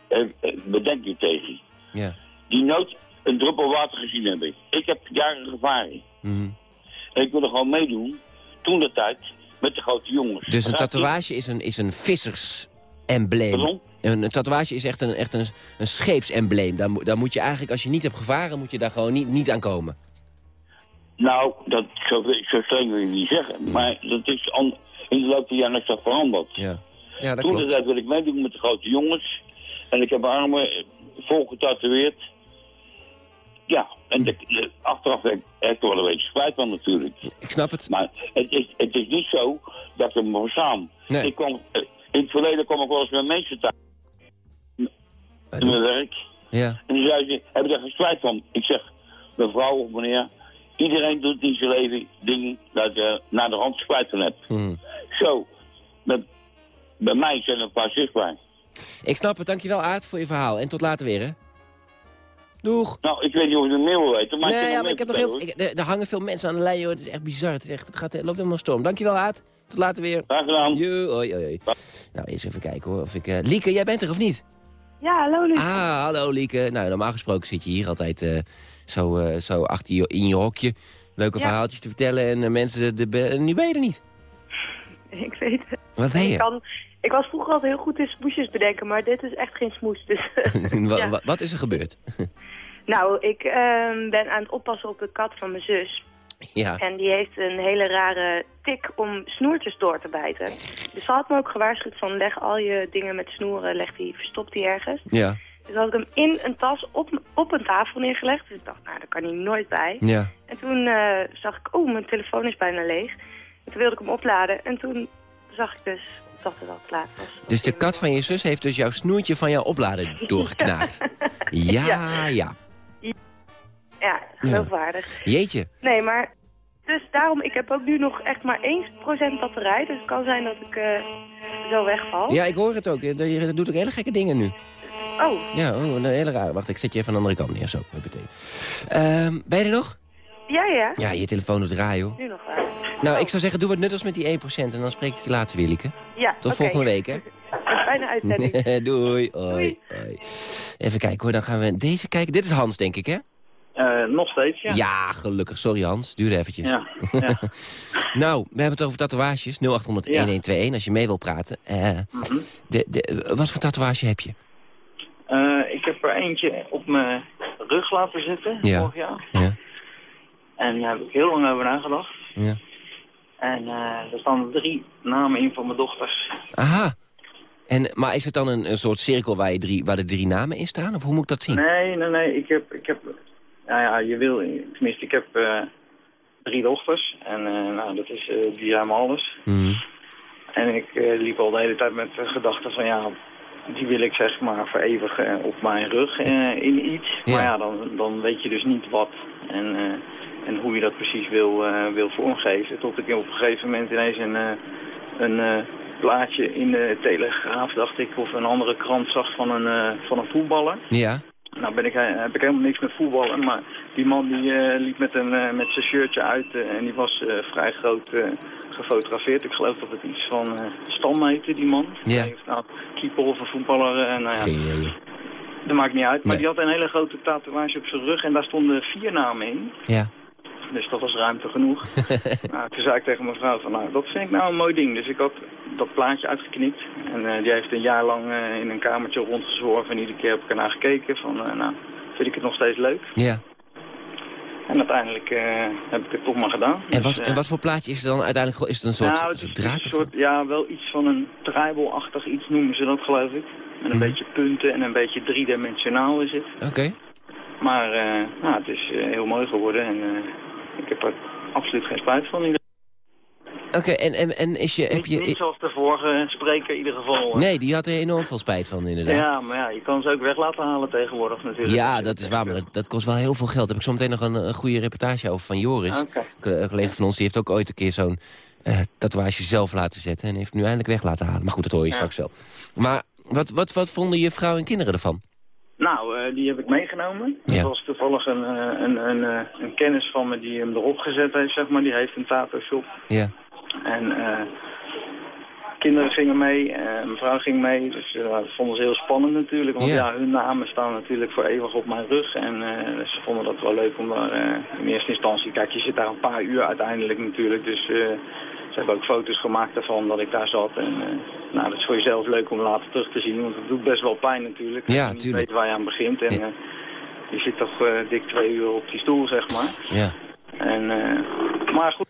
eh, eh, bedenk je tegen, Ja. die nooit een druppel water gezien hebben. Ik heb jaren gevaren. Mhm. En ik wilde gewoon meedoen, toen de tijd, met de grote jongens. Dus een tatoeage is een, is een vissersembleem. Een, een tatoeage is echt een, echt een, een scheepsembleem. Daar, moet- daar moet je eigenlijk, als je niet hebt gevaren, moet je daar gewoon niet, niet aan komen. Nou, dat, zo, zo streng wil ik niet zeggen. Maar dat is an- in de loop der jaren is dat veranderd. Ja, ja dat Toen klopt. wil ik meedoen met de grote jongens. En ik heb mijn armen vol getatoeëerd. Ja, en de, de- achteraf heb ik er wel een beetje spijt van natuurlijk. Ik snap het. Maar het is, het is niet zo dat ik hem verstaan. Nee. Ik kwam, eh, in het verleden kwam ik wel eens met mensen thuis in mijn werk. Ja, En die zei ze, heb je daar geen spijt van? Ik zeg, mevrouw of meneer, iedereen doet in zijn leven dingen dat je naar de hand spijt van hebt. Mhm. Zo, bij, bij mij zijn er een paar zichtbaar. Ik snap het. Dankjewel Aard voor je verhaal. En tot later weer, hè. Doeg. Nou, ik weet niet of je er meer wil weten, maar ik nee, ja, nog maar ik heb nog heel, ik, er, hangen veel mensen aan de lijn, joh. Het is echt bizar. Het, is echt, het, gaat, het loopt helemaal storm. Dankjewel Aard. Tot later weer. hoor. Graag gedaan. Joe, hoi, hoi, hoi. Nou, eens even kijken hoor. Of ik, eh, Lieke, jij bent er of niet? Ja, hallo Luc. Ah, hallo Lieke. Nou, normaal gesproken zit je hier altijd eh, zo, eh, zo achter je, in je hokje. Leuke Ja. verhaaltjes te vertellen en mensen... De, de, nu ben je er niet. Ik weet het. Wat ben Ik, je? kan, ik was vroeger altijd heel goed in smoesjes bedenken, maar dit is echt geen smoes. Dus, ja. wat is er gebeurd? Nou, ik ehm, ben aan het oppassen op de kat van mijn zus. ja. En die heeft een hele rare tik om snoertjes door te bijten. Dus ze had me ook gewaarschuwd van leg al je dingen met snoeren, leg die, verstop die ergens. Ja. Dus had ik hem in een tas op, op een tafel neergelegd. Dus ik dacht, nou, daar kan hij nooit bij. Ja. En toen eh, zag ik, oh, mijn telefoon is bijna leeg. En toen wilde ik hem opladen. En toen zag ik dus dat het al te laat was. Dus de kat van je zus heeft dus jouw snoertje van jouw oplader doorgeknaagd. Ja, ja. Ja. Ja, geloofwaardig. Jeetje. Nee, maar... Dus daarom, ik heb ook nu nog echt maar 1% batterij. Dus het kan zijn dat ik eh, zo wegval. Ja, ik hoor het ook. Je doet ook hele gekke dingen nu. Oh, Ja, oh, een hele rare. Wacht, ik zet je even aan de andere kant neer. Zo, meteen. Ehm ben je er nog? ja, ja. Ja, je telefoon doet draaien, hoor. Nu nog wel. Nou, ik zou zeggen, doe wat nuttigs met die 1% en dan spreek ik je later weer, Lieke. Ja, Tot volgende week, hè? Een fijne uitzending. Doei. Hoi. Hoi. Even kijken hoor, dan gaan we deze kijken. Dit is Hans, denk ik, hè? Eh, nog steeds, ja. Ja, gelukkig. Sorry Hans, duurde eventjes. Ja, ja. Nou, we hebben het over tatoeages. 0800-1121 als je mee wil praten. Eh, Mhm. de, de, wat voor tatoeage heb je? Eh, ik heb er eentje op mijn rug laten zitten, Ja. vorig jaar. Ja. En daar heb ik heel lang over nagedacht. ja. En eh, er staan drie namen in van mijn dochters. Aha. En, maar is het dan een, een soort cirkel waar, je drie, waar de drie namen in staan? Of hoe moet ik dat zien? Nee, nee, nee. Ik heb, ik heb, nou ja, je wil, tenminste, ik heb eh, drie dochters. En eh, nou, dat is, die zijn me alles. Mhm. En ik liep al de hele tijd met de gedachte van, ja, die wil ik zeg maar vereeuwigen op mijn rug in iets. Ja. Maar ja, dan, dan weet je dus niet wat en, en hoe je dat precies wil, eh, wil vormgeven. Tot ik op een gegeven moment ineens een, eh, een eh, plaatje in de Telegraaf, dacht ik, of een andere krant zag van een, van een voetballer. Ja. Nou ben ik, heb ik helemaal niks met voetballen, maar die man die liep met, een, met zijn shirtje uit en die was vrij groot gefotografeerd. Ik geloof dat het iets van Stam heette, die man. Ja. Of nou, keeper of een voetballer, nou ja, Geen idee. dat maakt niet uit. Maar Nee. die had een hele grote tatoeage op zijn rug en daar stonden vier namen in. Ja. Dus dat was ruimte genoeg. nou, toen zei ik tegen mijn vrouw van, nou, dat vind ik nou een mooi ding. Dus ik had dat plaatje uitgeknipt. En eh, die heeft een jaar lang eh, in een kamertje rondgezworven. En iedere keer heb ik ernaar gekeken van, eh, nou, vind ik het nog steeds leuk. ja. En uiteindelijk heb ik het toch maar gedaan. En, Dus, wat, en wat voor plaatje is het dan uiteindelijk? Is het een soort, nou, het is draak? een soort, ja, wel iets van een tribal-achtig iets noemen ze dat, geloof ik. Met een Mhm. beetje punten en een beetje driedimensionaal is het. Oké. Maar nou, het is heel mooi geworden en ik heb er absoluut geen spijt van. Oké, en, en, en is je... Heb Niet, je niet zoals de vorige spreker in ieder geval. nee, die had er enorm veel spijt van, inderdaad. Ja, maar ja, je kan ze ook weg laten halen tegenwoordig natuurlijk. Ja, dat is waar, maar dat, dat kost wel heel veel geld. Daar heb ik zo meteen nog een, een goede reportage over van Joris. Oké. Een collega van ons die heeft ook ooit een keer zo'n eh, tatoeage zelf laten zetten... en heeft nu eindelijk weg laten halen. Maar goed, dat hoor je Ja. straks wel. Maar wat, wat, wat vonden je vrouw en kinderen ervan? Nou, eh, die heb ik meegenomen. Ja. Dat was toevallig een, eh, een, een, eh, een kennis van me die hem erop gezet heeft, zeg maar. Die heeft een tattoo shop. Ja. En eh, kinderen gingen mee, eh, mijn vrouw ging mee. Dus dat vonden ze heel spannend natuurlijk. Want Ja. ja, hun namen staan natuurlijk voor eeuwig op mijn rug. En ze vonden dat wel leuk om daar in eerste instantie... Kijk, je zit daar een paar uur uiteindelijk natuurlijk. Dus ze hebben ook foto's gemaakt daarvan dat ik daar zat. En nou, dat is voor jezelf leuk om later terug te zien. Want het doet best wel pijn natuurlijk. Ja, Als je weet waar je aan begint. En Ja. Je zit toch eh, dik twee uur op die stoel, zeg maar. Ja. En, eh, maar goed,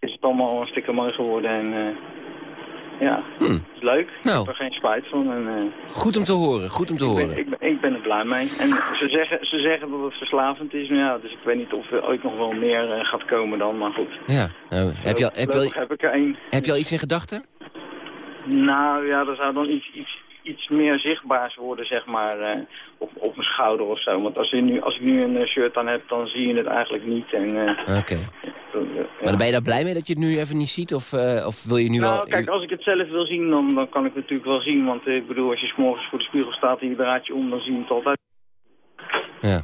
is het allemaal hartstikke mooi geworden en eh, ja, Hm. het is leuk. Nou. Ik heb er geen spijt van en Goed om te horen, goed om te ik, horen. ben, ik, ben, ik ben er blij mee. En ze zeggen, ze zeggen dat het verslavend is, maar ja, dus ik weet niet of er ooit nog wel meer gaat komen dan, maar goed. Ja, nou, heb, je al, heb, je al, heb ik er één. heb je al iets in gedachten? Nou ja, er zou dan iets, iets, iets meer zichtbaars worden, zeg maar, eh, op, op mijn schouder of zo. Want als, je nu, als ik nu een eh, shirt aan heb, dan zie je het eigenlijk niet. En, eh, Oké. ja. Maar ben je daar blij mee dat je het nu even niet ziet? Of, of wil je nu nou, al... kijk, als ik het zelf wil zien, dan, dan kan ik het natuurlijk wel zien. Want ik bedoel, als je 's morgens voor de spiegel staat en je draait je om, dan zie je het altijd. Ja.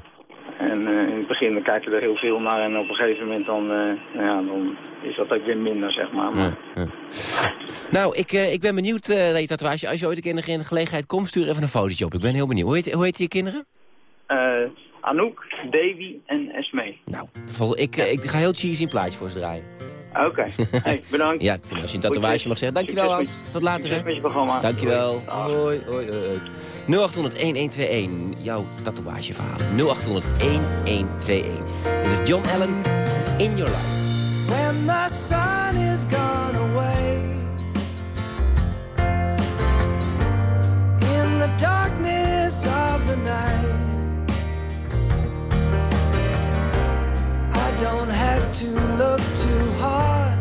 En in het begin dan kijk je er heel veel naar en op een gegeven moment dan, nou ja, dan is dat ook weer minder, zeg maar. maar Ja, ja. Nou, ik, eh, ik ben benieuwd eh, naar je tatoeage. Als je ooit een keer in de gelegenheid komt, stuur even een fotootje op. Ik ben heel benieuwd. Hoe heet, hoe heet je kinderen? eh, Anouk, Davy en Esme. Nou, vol- ik, ik ga heel cheesy een plaatje voor ze draaien. Oké, hey, bedankt. Ja, ik vind als je een tatoeage mag zeggen. Dankjewel, Hans. Tot later, Succes hè. met je programma. Dankjewel. Hoi, hoi, hoi. 0800-1121. Jouw tatoeageverhaal. 0800-1121. Dit is John Allen, In Your Life. when the sun is gone away. Darkness of the night, I don't have to look too hard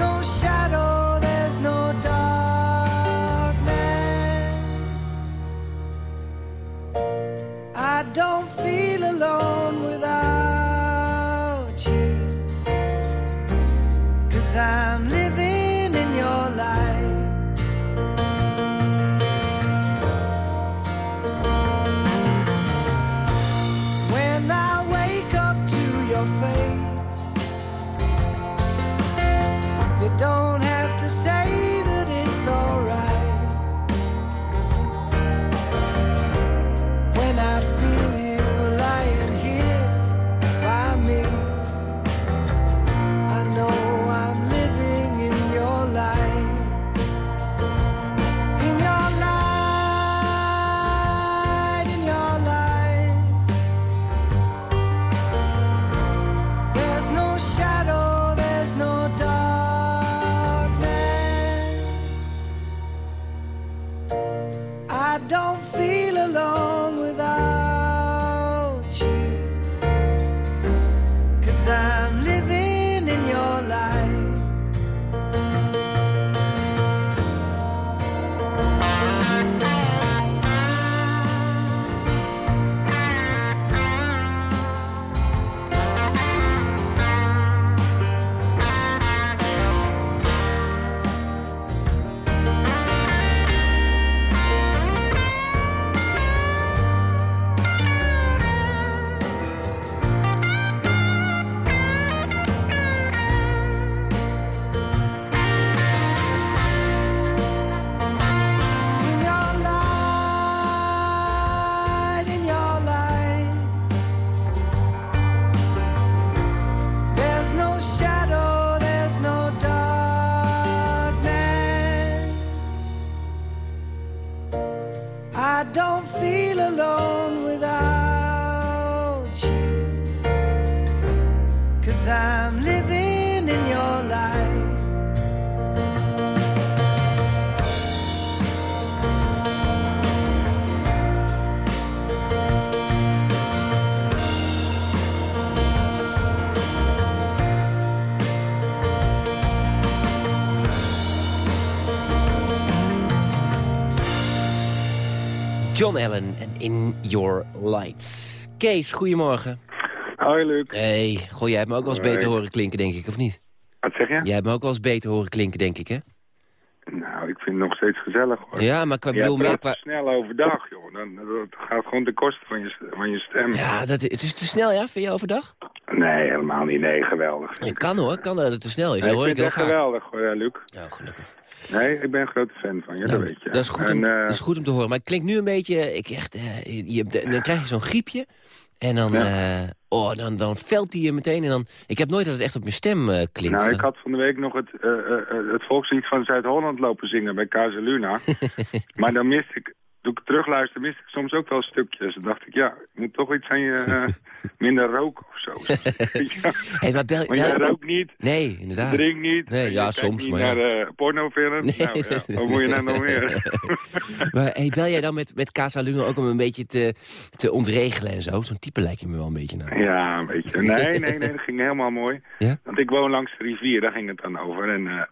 no shame. John Allen en In Your Lights. Kees, goedemorgen. Hoi Luc. Hey, goh, jij hebt me ook wel eens Hoi. beter horen klinken, denk ik, of niet? Wat zeg je? Jij hebt me ook wel eens beter horen klinken, denk ik, hè? Nou, ik vind het nog steeds gezellig hoor. Ja, maar ik bedoel meer qua... snel overdag, joh. Dan, dat gaat gewoon de kosten van je, van je stem. Ja, dat, het is te snel, ja, vind je overdag? Nee, helemaal niet. Nee, geweldig. Het kan hoor, kan dat het te snel is. Nee, dat hoor ik vind het echt geweldig hoor, Luc. Ja, gelukkig. Nee, ik ben een grote fan van je, Nou, dat weet je. Dat is, goed En, om, eh, dat is goed om te horen. Maar het klinkt nu een beetje... Ik echt, eh, je, dan krijg je zo'n griepje. En dan, Ja. eh, oh, dan, dan velt hij je meteen. En dan, ik heb nooit dat het echt op mijn stem eh, klinkt. Nou, ik had van de week nog het, eh, eh, eh, het volkslied van Zuid-Holland lopen zingen bij Casaluna. maar dan miste ik, toen ik terugluister, miste ik soms ook wel stukjes. Dan dacht ik, ja, ik moet toch iets aan je eh, minder roken of zo. ja. Hey, maar bel, Maar jij bel- rookt niet, Nee, inderdaad. drink niet. Nee, ja, soms, niet maar naar ja. eh pornofilms. Nee. Nou, ja, wat moet je nou nog meer? Maar hey, bel jij dan met, met Casa Luna ook om een beetje te, te ontregelen en zo? Zo'n type lijkt je me wel een beetje naar. ja, een beetje. Nee, nee, nee, dat ging helemaal mooi. Ja? Want ik woon langs de rivier, daar ging het dan over. En eh,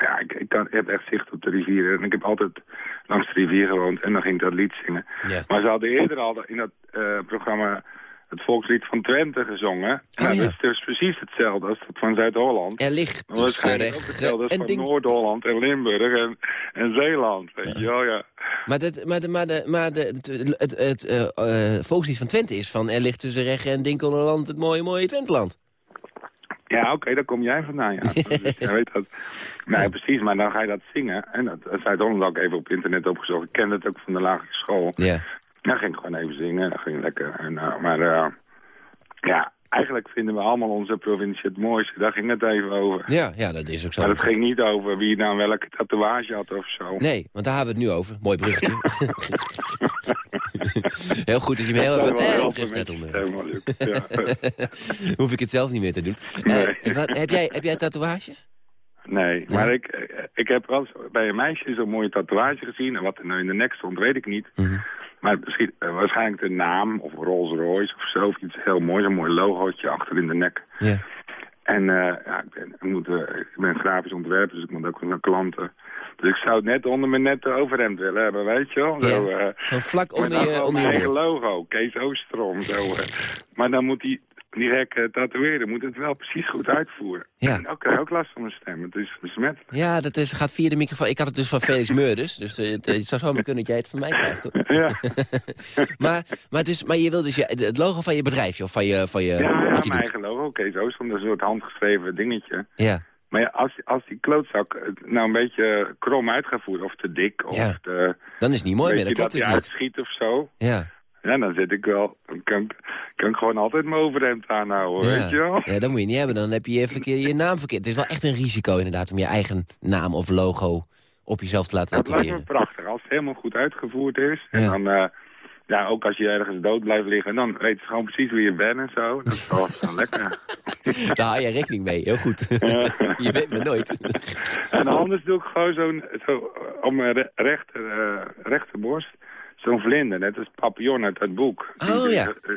ja, ik, ik, kan, ik heb echt zicht op de rivier. En ik heb altijd langs de rivier gewoond en dan ging ik dat lied zingen. Ja. Maar ze hadden eerder al in dat eh, programma het volkslied van Twente gezongen. nou, ja. Dat is dus precies hetzelfde als dat van Zuid-Holland. Er ligt tussen waarschijnlijk ook recht hetzelfde als van ding. Noord-Holland en Limburg en, en Zeeland. Weet je wel, ja. Maar, dat, maar, de, maar, de, maar de, het, het, het eh, eh, volkslied van Twente is van... Er ligt tussen Regge en Dinkelerland het mooie, mooie Twenteland. Ja, oké, daar kom jij vandaan, ja. Dus, jij weet dat. Nee, precies, maar dan ga je dat zingen. En dat, dat Zuid-Holland ook even op internet opgezocht. Ik kende het ook van de lagere school. Ja. Dan ging ik gewoon even zingen, dat ging lekker. En, eh, maar eh, ja, eigenlijk vinden we allemaal onze provincie het mooiste. Daar ging het even over. Ja, ja, dat is ook zo. Maar het ging niet over wie nou welke tatoeage had of zo. Nee, want daar hebben we het nu over. Mooi bruggetje. heel goed dat je me heel even helpen terug net onder. Luc. Ja. Hoef ik het zelf niet meer te doen. Eh, wat, heb, jij, heb jij tatoeages? Nee, maar ik, eh, ik heb wel bij een meisje zo'n mooie tatoeage gezien. En wat er nou in de nek stond, weet ik niet. Mhm. Maar misschien, eh, waarschijnlijk de naam of Rolls Royce of zo. Of iets heel moois, een mooi logootje achter in de nek. Ja. En eh, ja, ik ben, ik, moet, eh, ik ben grafisch ontwerper, dus ik moet ook naar klanten. Dus ik zou het net onder mijn nette overhemd willen hebben, weet je wel. Zo, Ja, eh, vlak onder je, onder mijn je eigen logo, Kees Oosterom. Zo. Maar dan moet die, die gekke tatoeëerder moet het wel precies goed uitvoeren. Ja. En ook krijg ik ook last van mijn stem. Het is besmet. Ja, dat is, gaat via de microfoon. Ik had het dus van Felix Meurders. Dus eh, het, het zou zo kunnen dat jij het van mij krijgt. Hoor. Ja, maar, maar, het is, maar je wil dus je, het logo van je bedrijfje of van je, van je, ja, ja wat je mijn doet. eigen logo, Oosterom. Dat is een soort handgeschreven dingetje. Ja. Maar ja, als, als die klootzak het nou een beetje krom uit gaat voeren, of te dik, of Ja. te, Dan is het niet mooi meer, dat klopt het niet. uitschiet of zo. Ja. Ja, dan zit ik wel, dan kan, ik- kan ik gewoon altijd mijn overhemd aanhouden, weet je wel. Ja. ja, dat moet je niet hebben. Dan heb je je, verkeer, je naam verkeerd. Het is wel echt een risico inderdaad om je eigen naam of logo op jezelf te laten Het lijkt me tatoeëren. prachtig, als het helemaal goed uitgevoerd is. En Ja. dan, eh, ja, ook als je ergens dood blijft liggen, dan weet je gewoon precies wie je bent en zo. Dat is wel, wel lekker. Daar hou je rekening mee, heel goed. je weet me nooit. En anders doe ik gewoon zo'n, zo, om mijn re- rechter, eh, rechterborst, zo'n vlinder, net als papillon uit dat boek. Oh, ja. eh,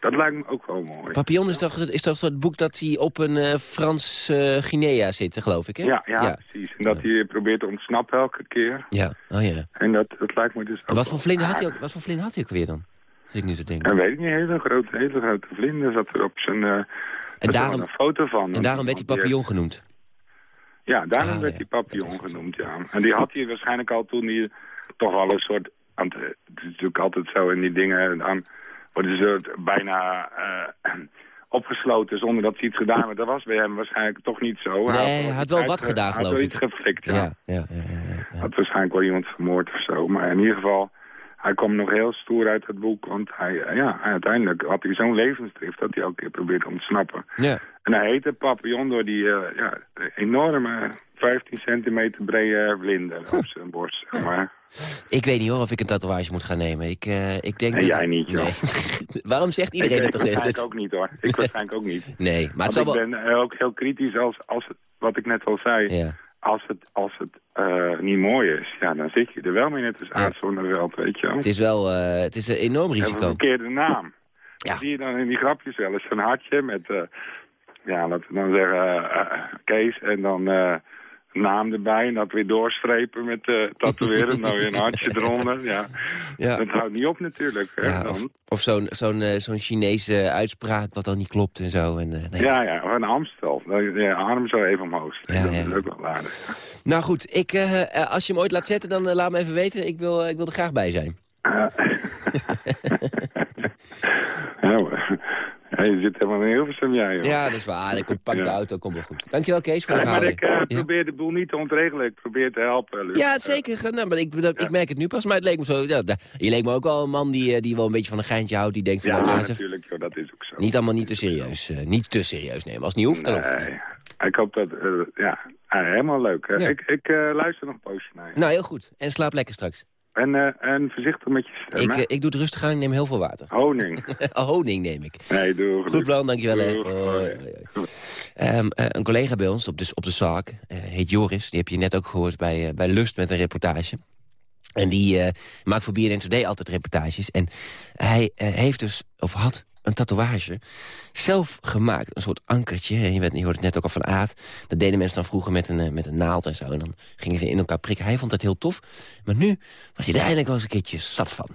Dat lijkt me ook wel mooi. Papillon is toch, is toch het boek dat hij op een eh, Frans eh, Guinea zit, geloof ik, hè? Ja, ja, precies. En dat hij probeert te ontsnappen elke keer. Ja, oh ja. En dat, dat lijkt me dus ook En wat voor vlinder had hij ook, wat voor vlinder had hij ook weer dan? Zit ik nu te denken. En weet ik niet, hele grote, hele grote vlinder zat er op zijn... eh is daarom- een foto van. En daarom werd hij papillon genoemd. Ja, daarom Ah, werd hij papillon genoemd, ja. En die had hij waarschijnlijk al toen hij toch wel een soort... want, eh, Het is natuurlijk altijd zo in die dingen... Dan worden ze bijna eh, opgesloten zonder dat ze iets gedaan hebben. Dat was bij hem waarschijnlijk toch niet zo. Nee, hij had wel wat gedaan, Hij had geloof wel ik. iets geflikt, ja. Ja, ja, ja. ja, ja. Had waarschijnlijk wel iemand vermoord of zo. Maar in ieder geval, hij kwam nog heel stoer uit het boek. Want hij, ja, uiteindelijk had hij zo'n levensdrift dat hij elke keer probeert te ontsnappen. Ja. En hij heette papillon door die eh, ja, enorme 15 centimeter brede vlinder op zijn borst. zeg maar. Ik weet niet hoor of ik een tatoeage moet gaan nemen. Ik, eh, ik denk Nee, dat- jij niet, joh. Nee. Waarom zegt iedereen ik, het toch ik waarschijnlijk ook niet hoor. Ik waarschijnlijk ook niet. Nee, maar het Want zal ik wel... ben eh, ook heel kritisch als, als het, wat ik net al zei. Ja. Als het, als het eh, niet mooi is, ja, dan zit je er wel mee net als Ja. uitzonderveld, weet je wel. Het is wel eh, het is een enorm En een risico. verkeerde naam. Ja. Dan zie je dan in die grapjes wel eens zo'n hartje met, eh, ja, laten we dan zeggen, eh, eh, Kees en dan eh, naam erbij en dat weer doorstrepen met eh tatoeëren. dan weer een hartje eronder. Ja. Ja. Dat houdt niet op natuurlijk. Hè, Ja, dan. of of zo'n zo'n zo'n Chinese uitspraak wat dan niet klopt en zo. En, nee. Ja, ja, een Amstel. Arm zo even omhoog. Ja, dat ja. is ook wel aardig. ja. Nou goed, ik, als je hem ooit laat zetten, dan laat me even weten. Ik wil, ik wil er graag bij zijn. Ja, maar- ja, je zit helemaal in Hilversum, jij. joh. Ja, dat is waar. Ik pak de auto, komt wel goed. Dankjewel Kees voor de Ja, maar ik eh, Ja. probeer de boel niet te ontregelen. Ik probeer te helpen. Luc. Ja, zeker. Nou, maar ik, dat- ik merk het nu pas. Maar het leek me zo. Ja, je leek me ook wel een man die, eh, die wel een beetje van een geintje houdt. Die denkt van, Ja, nou, natuurlijk, joh, dat is ook zo. niet allemaal niet te serieus. eh, niet te serieus nemen. Als het niet hoeft, dan hoeft het niet. Nee, ik hoop dat... ja, ah, helemaal leuk. Ik, ik luister nog een poosje naar je. Nou, heel goed. En slaap lekker straks. En, eh, en voorzichtig met je stem, Ik, eh, ik doe het rustig aan. Ik neem heel veel water. Honing. Honing neem ik. Nee, doe Goed plan, dankjewel. Ehm, eh, een collega bij ons op de, op de zaak, heet Joris. Die heb je net ook gehoord bij, bij Lust met een reportage. En die maakt voor BNN Today altijd reportages. En hij heeft dus, of had, een tatoeage zelf gemaakt. Een soort ankertje. Je, weet, hoort het net ook al van Aad. Dat deden mensen dan vroeger met een, eh, met een naald en zo. En dan gingen ze in elkaar prikken. Hij vond dat heel tof. Maar nu was hij er eindelijk wel eens een keertje zat van.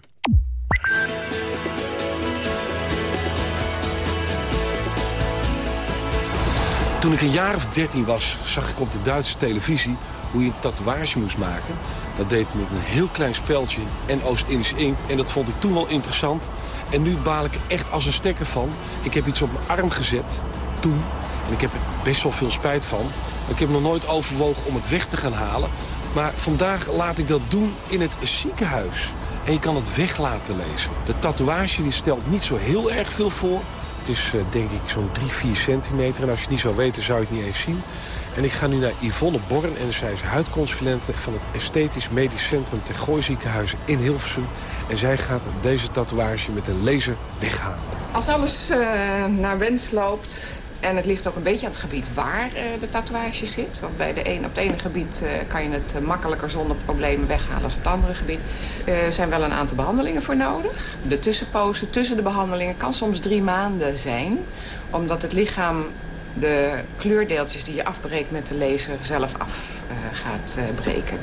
Toen ik een jaar of dertien was, zag ik op de Duitse televisie hoe je een tatoeage moest maken. Dat deed met een heel klein speldje en Oost-Indische inkt. En dat vond ik toen wel interessant. En nu baal ik echt als een stekker van. Ik heb iets op mijn arm gezet, toen. En ik heb er best wel veel spijt van. Ik heb nog nooit overwogen om het weg te gaan halen. Maar vandaag laat ik dat doen in het ziekenhuis. En je kan het weg laten lezen. De tatoeage die stelt niet zo heel erg veel voor. Het is eh, denk ik zo'n 3, 4 centimeter. En als je het niet zou weten, zou je het niet eens zien. En ik ga nu naar Yvonne Born. En zij is huidconsulente van het Esthetisch Medisch Centrum ter Gooi Ziekenhuizen in Hilversum. En zij gaat deze tatoeage met een laser weghalen. Als alles eh, naar wens loopt... en het ligt ook een beetje aan het gebied waar eh, de tatoeage zit... want bij de een, op het ene gebied eh, kan je het eh, makkelijker zonder problemen weghalen... als op het andere gebied. Er zijn wel een aantal behandelingen voor nodig. De tussenpozen tussen de behandelingen kan soms drie maanden zijn... omdat het lichaam de kleurdeeltjes die je afbreekt met de laser zelf af gaat breken.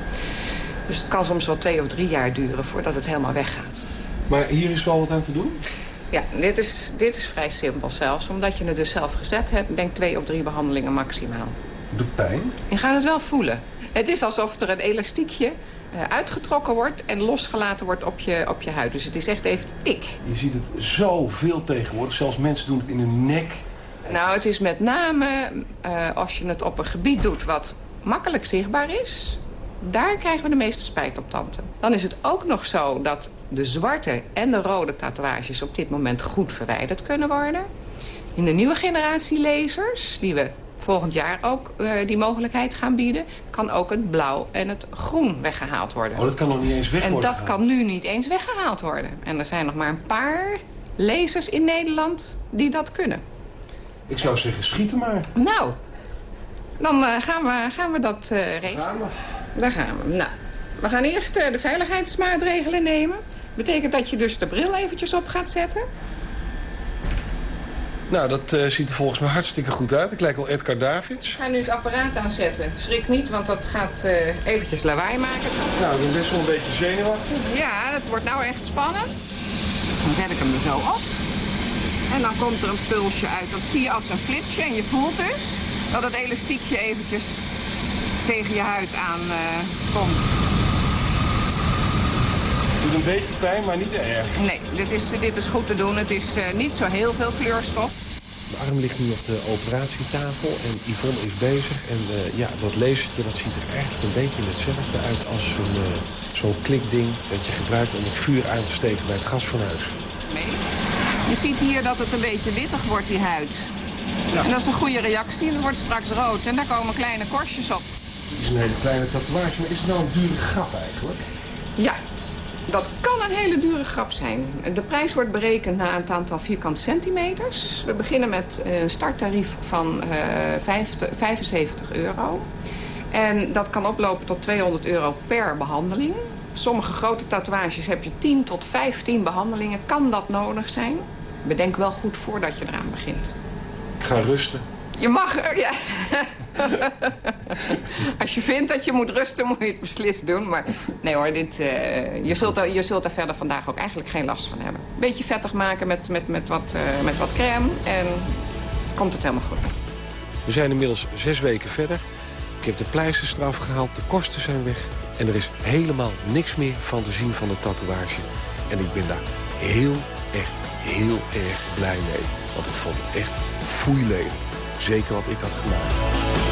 Dus het kan soms wel twee of drie jaar duren voordat het helemaal weggaat. Maar hier is wel wat aan te doen? Ja, dit is, dit is vrij simpel zelfs. Omdat je het dus zelf gezet hebt, denk twee of drie behandelingen maximaal. Doet pijn? Je gaat het wel voelen. Het is alsof er een elastiekje eh, uitgetrokken wordt en losgelaten wordt op je, op je huid. Dus het is echt even tik. Je ziet het zoveel tegenwoordig. Zelfs mensen doen het in hun nek. Nou, het is met name eh, als je het op een gebied doet wat makkelijk zichtbaar is... daar krijgen we de meeste spijt op tanden. Dan is het ook nog zo dat de zwarte en de rode tatoeages... op dit moment goed verwijderd kunnen worden. In de nieuwe generatie lasers, die we volgend jaar ook eh, die mogelijkheid gaan bieden... kan ook het blauw en het groen weggehaald worden. Oh, dat kan nog niet eens weg En worden dat gehaald. kan nu niet eens weggehaald worden. En er zijn nog maar een paar lasers in Nederland die dat kunnen. Ik zou zeggen, schieten maar. Nou, dan eh, gaan, we, gaan we dat eh regelen. Daar gaan we. Nou, we gaan eerst de veiligheidsmaatregelen nemen. Betekent dat je dus de bril eventjes op gaat zetten. Nou, dat eh, ziet er volgens mij hartstikke goed uit. Ik lijk wel Edgar Davids. Ik ga nu het apparaat aanzetten. Schrik niet, want dat gaat eh, eventjes lawaai maken. Nou, ik ben best wel een beetje zenuwachtig. Ja, het wordt nou echt spannend. Dan zet ik hem er zo op. En dan komt er een pulsje uit. Dat zie je als een flitsje. En je voelt dus dat het elastiekje eventjes tegen je huid aan eh, komt. Het doet een beetje pijn, maar niet erg. Nee, dit is, dit is goed te doen. Het is eh, niet zo heel veel kleurstof. Mijn arm ligt nu op de operatietafel en Yvonne is bezig. En eh, ja, dat lasertje dat ziet er eigenlijk een beetje hetzelfde uit als zo'n eh, zo'n klikding... dat je gebruikt om het vuur aan te steken bij het gasfornuis. Nee. Je ziet hier dat het een beetje wittig wordt, die huid. En dat is een goede reactie. Het wordt straks rood en daar komen kleine korstjes op. Het is een hele kleine tatoeage, maar is het nou een dure grap eigenlijk? Ja, dat kan een hele dure grap zijn. De prijs wordt berekend na het aantal vierkante centimeters. We beginnen met een starttarief van eh, vijf- 75 euro. En dat kan oplopen tot 200 euro per behandeling. Sommige grote tatoeages heb je 10 tot 15 behandelingen. Kan dat nodig zijn? Bedenk wel goed voordat je eraan begint. Ik ga rusten. Je mag... er- Ja. Als je vindt dat je moet rusten, moet je het beslist doen. Maar nee hoor, dit, eh, je, zult je zult er verder vandaag ook eigenlijk geen last van hebben. Beetje vettig maken met, met, met, wat, eh, met wat crème en komt het helemaal goed. We zijn inmiddels zes weken verder. Ik heb de pleisters eraf gehaald, de kosten zijn weg. En er is helemaal niks meer van te zien van de tatoeage. En ik ben daar heel, echt heel erg blij mee. Want ik vond het echt foeilelijk. Zeker wat ik had gemaakt.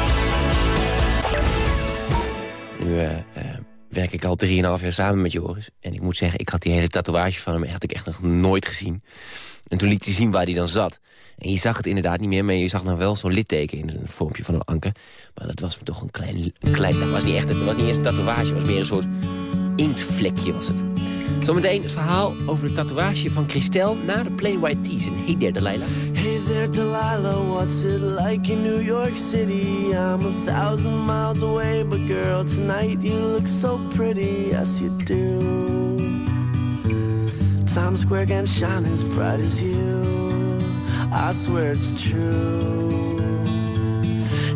Nu eh, eh, werk ik al 3,5 jaar samen met Joris. En ik moet zeggen, ik had die hele tatoeage van hem had ik echt nog nooit gezien. En toen liet hij zien waar hij dan zat. En je zag het inderdaad niet meer, maar je zag nog wel zo'n litteken in een vormpje van een anker. Maar dat was toch een klein... Klein dat was niet echt het was niet eens een tatoeage, het was meer een soort inktvlekje was het. Zometeen het verhaal over de tatoeage van Christel na de Plain White Tees. En hey there, Delilah. Hey there, Delilah, what's it like in New York City? I'm a thousand miles away, but girl, tonight you look so pretty, yes you do. Times Square can shine as bright as you, I swear it's true.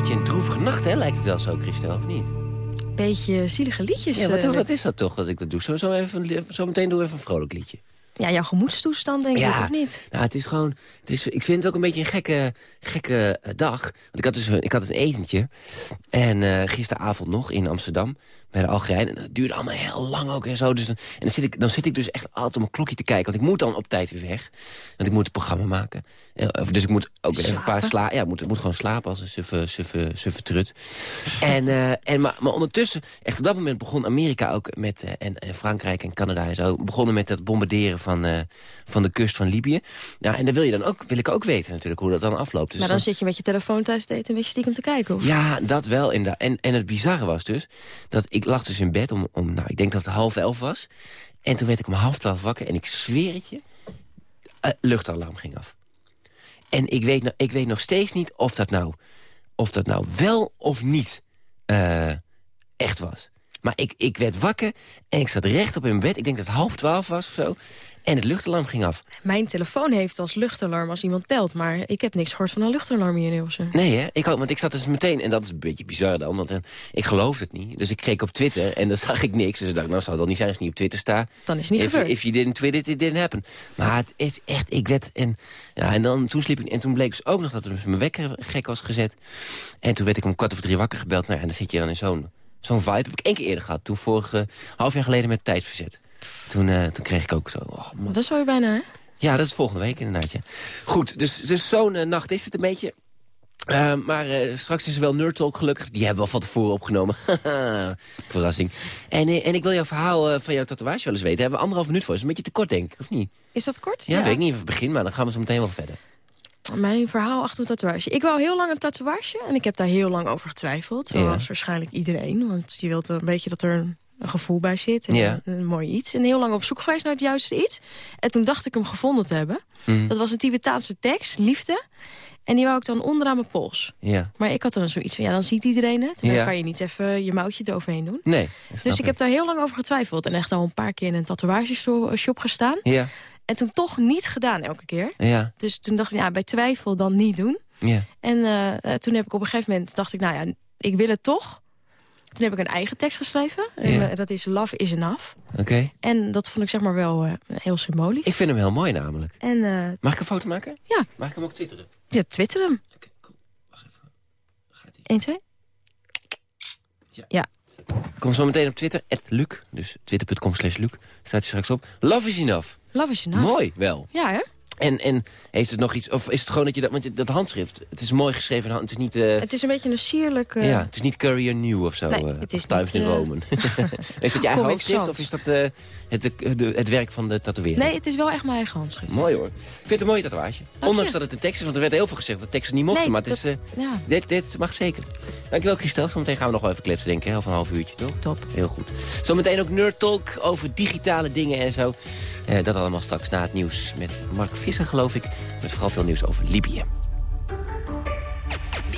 Beetje, een beetje een droevige nacht, hè? Lijkt het wel zo, Christel, of niet? Beetje zielige liedjes. Ja, wat, eh, wat is dat toch dat ik dat doe? Zo, zo, even, zo meteen doe even een vrolijk liedje. Ja, jouw gemoedstoestand denk ik, Ja. of niet? Nou, het is gewoon... Het is, ik vind het ook een beetje een gekke, gekke eh, dag. Want ik had dus een, ik had een etentje. En eh, gisteravond nog in Amsterdam. Bij de Algerijn. En dat duurde allemaal heel lang ook en zo. Dus dan, en dan zit, ik, dan zit ik dus echt altijd op mijn klokje te kijken. Want ik moet dan op tijd weer weg. Want ik moet het programma maken. Eh, of Dus ik moet ook even een paar slapen. Ja, ik moet, ik moet gewoon slapen als een suffe, suffe, suffe trut. En, eh, en, maar, maar ondertussen, echt op dat moment begon Amerika ook met... eh, en, en Frankrijk en Canada en zo... begonnen met het bombarderen van, van de kust van Libië. Nou, en dan wil, je dan ook, wil ik ook weten natuurlijk hoe dat dan afloopt. Dus maar dan dan- zit je met je telefoon thuis te eten een beetje stiekem te kijken. Of? ja, dat wel. inderdaad. En, en het bizarre was dus... dat ik lag dus in bed om, om nou, ik denk dat het half elf was. En toen werd ik om half twaalf wakker. En ik zweer het je, eh, luchtalarm ging af. En ik weet, ik weet nog steeds niet of dat nou, of dat nou wel of niet eh, echt was. Maar ik, ik werd wakker en ik zat rechtop in mijn bed. Ik denk dat het half twaalf was of zo. En het luchtalarm ging af. Mijn telefoon heeft als luchtalarm als iemand belt. Maar ik heb niks gehoord van een luchtalarm hier in Hilversum. Nee, hè? Ik, ook, want ik zat dus meteen, en dat is een beetje bizar dan, want eh, ik geloofde het niet. Dus ik keek op Twitter en dan zag ik niks. Dus ik dacht, nou zou wel niet zijn als het niet op Twitter staat. Dan is het niet if, gebeurd. If you didn't tweet it, it didn't happen. Maar het is echt, ik werd, en, ja, en dan toen sliep ik, en toen bleek dus ook nog dat er dus mijn wekker gek was gezet. En toen werd ik om kwart over drie wakker gebeld. Nou, en dan zit je dan in zo'n zo'n vibe. Heb ik één keer eerder gehad, toen vorige, half jaar geleden met tijdverzet. Toen, eh, toen kreeg ik ook zo, oh, man. Dat is alweer bijna, hè? Ja, dat is volgende week inderdaad, ja. Goed, dus, dus zo'n eh, nacht is het een beetje. Eh, maar straks is er wel Nerd Talk gelukkig. Die hebben we al van tevoren opgenomen. Verrassing. En, en ik wil jouw verhaal van jouw tatoeage wel eens weten. Hebben we anderhalf minuut voor. is een beetje te kort, denk ik, of niet? Is dat kort? Ja, weet ik niet of het begin, maar dan gaan we zo meteen wel verder. Mijn verhaal achter een tatoeage. Ik wou heel lang een tatoeage en ik heb daar heel lang over getwijfeld. Zoals Ja. waarschijnlijk iedereen. Want je wilt een beetje dat er een, een gevoel bij zit. En Ja. een, een mooi iets. En heel lang op zoek geweest naar het juiste iets. En toen dacht ik hem gevonden te hebben. Mhm. Dat was een Tibetaanse tekst, liefde. En die wou ik dan onderaan mijn pols. Ja. Maar ik had dan zoiets van, ja, dan ziet iedereen het. En dan Ja. kan je niet even je mouwtje eroverheen doen. Nee. Dus ik heb daar heel lang over getwijfeld. En echt al een paar keer in een tatoeageshop gestaan. Ja, En toen toch niet gedaan elke keer. ja, Dus toen dacht ik, ja, bij twijfel dan niet doen. ja. En eh, eh, toen heb ik op een gegeven moment, dacht ik, nou ja, ik wil het toch. Toen heb ik een eigen tekst geschreven. En, Ja. eh, dat is Love is enough. Oké. En dat vond ik zeg maar wel eh, heel symbolisch. Ik vind hem heel mooi namelijk. En eh, Mag ik een foto maken? Ja. Mag ik hem ook twitteren? ja, twitter hem. Oké, cool. Wacht even. 1, 2. Ja. Ja. Kom zo meteen op Twitter, Luc. Dus twitter.com slash Luc. Staat hij straks op. Love is enough. Love is enough. Mooi, wel. Ja, hè? En, en heeft het nog iets, of is het gewoon dat je dat, want je- dat handschrift, het is mooi geschreven, het is niet, eh, Het is een beetje een sierlijk... ja, het is niet Courier New of zo, Nee, eh, het is of Times niet, New Roman. is dat je eigen handschrift of is dat eh, het, de, de- het werk van de tatoeëerder? Nee, het is wel echt mijn eigen handschrift. Mooi hoor. Ik vind het een mooie tatoeage. Ondanks dat het een tekst is, want er werd heel veel gezegd dat teksten niet mochten, Nee, maar het is, dat- ja. dit, dit mag zeker. Dankjewel Christel, zometeen gaan we nog wel even kletsen denk ik, hè, over een half uurtje toch? Top. Heel goed. Zometeen ook Nerd Talk over digitale dingen en zo. Dat allemaal straks na het nieuws met Mark Visser, geloof ik. Met vooral veel nieuws over Libië. B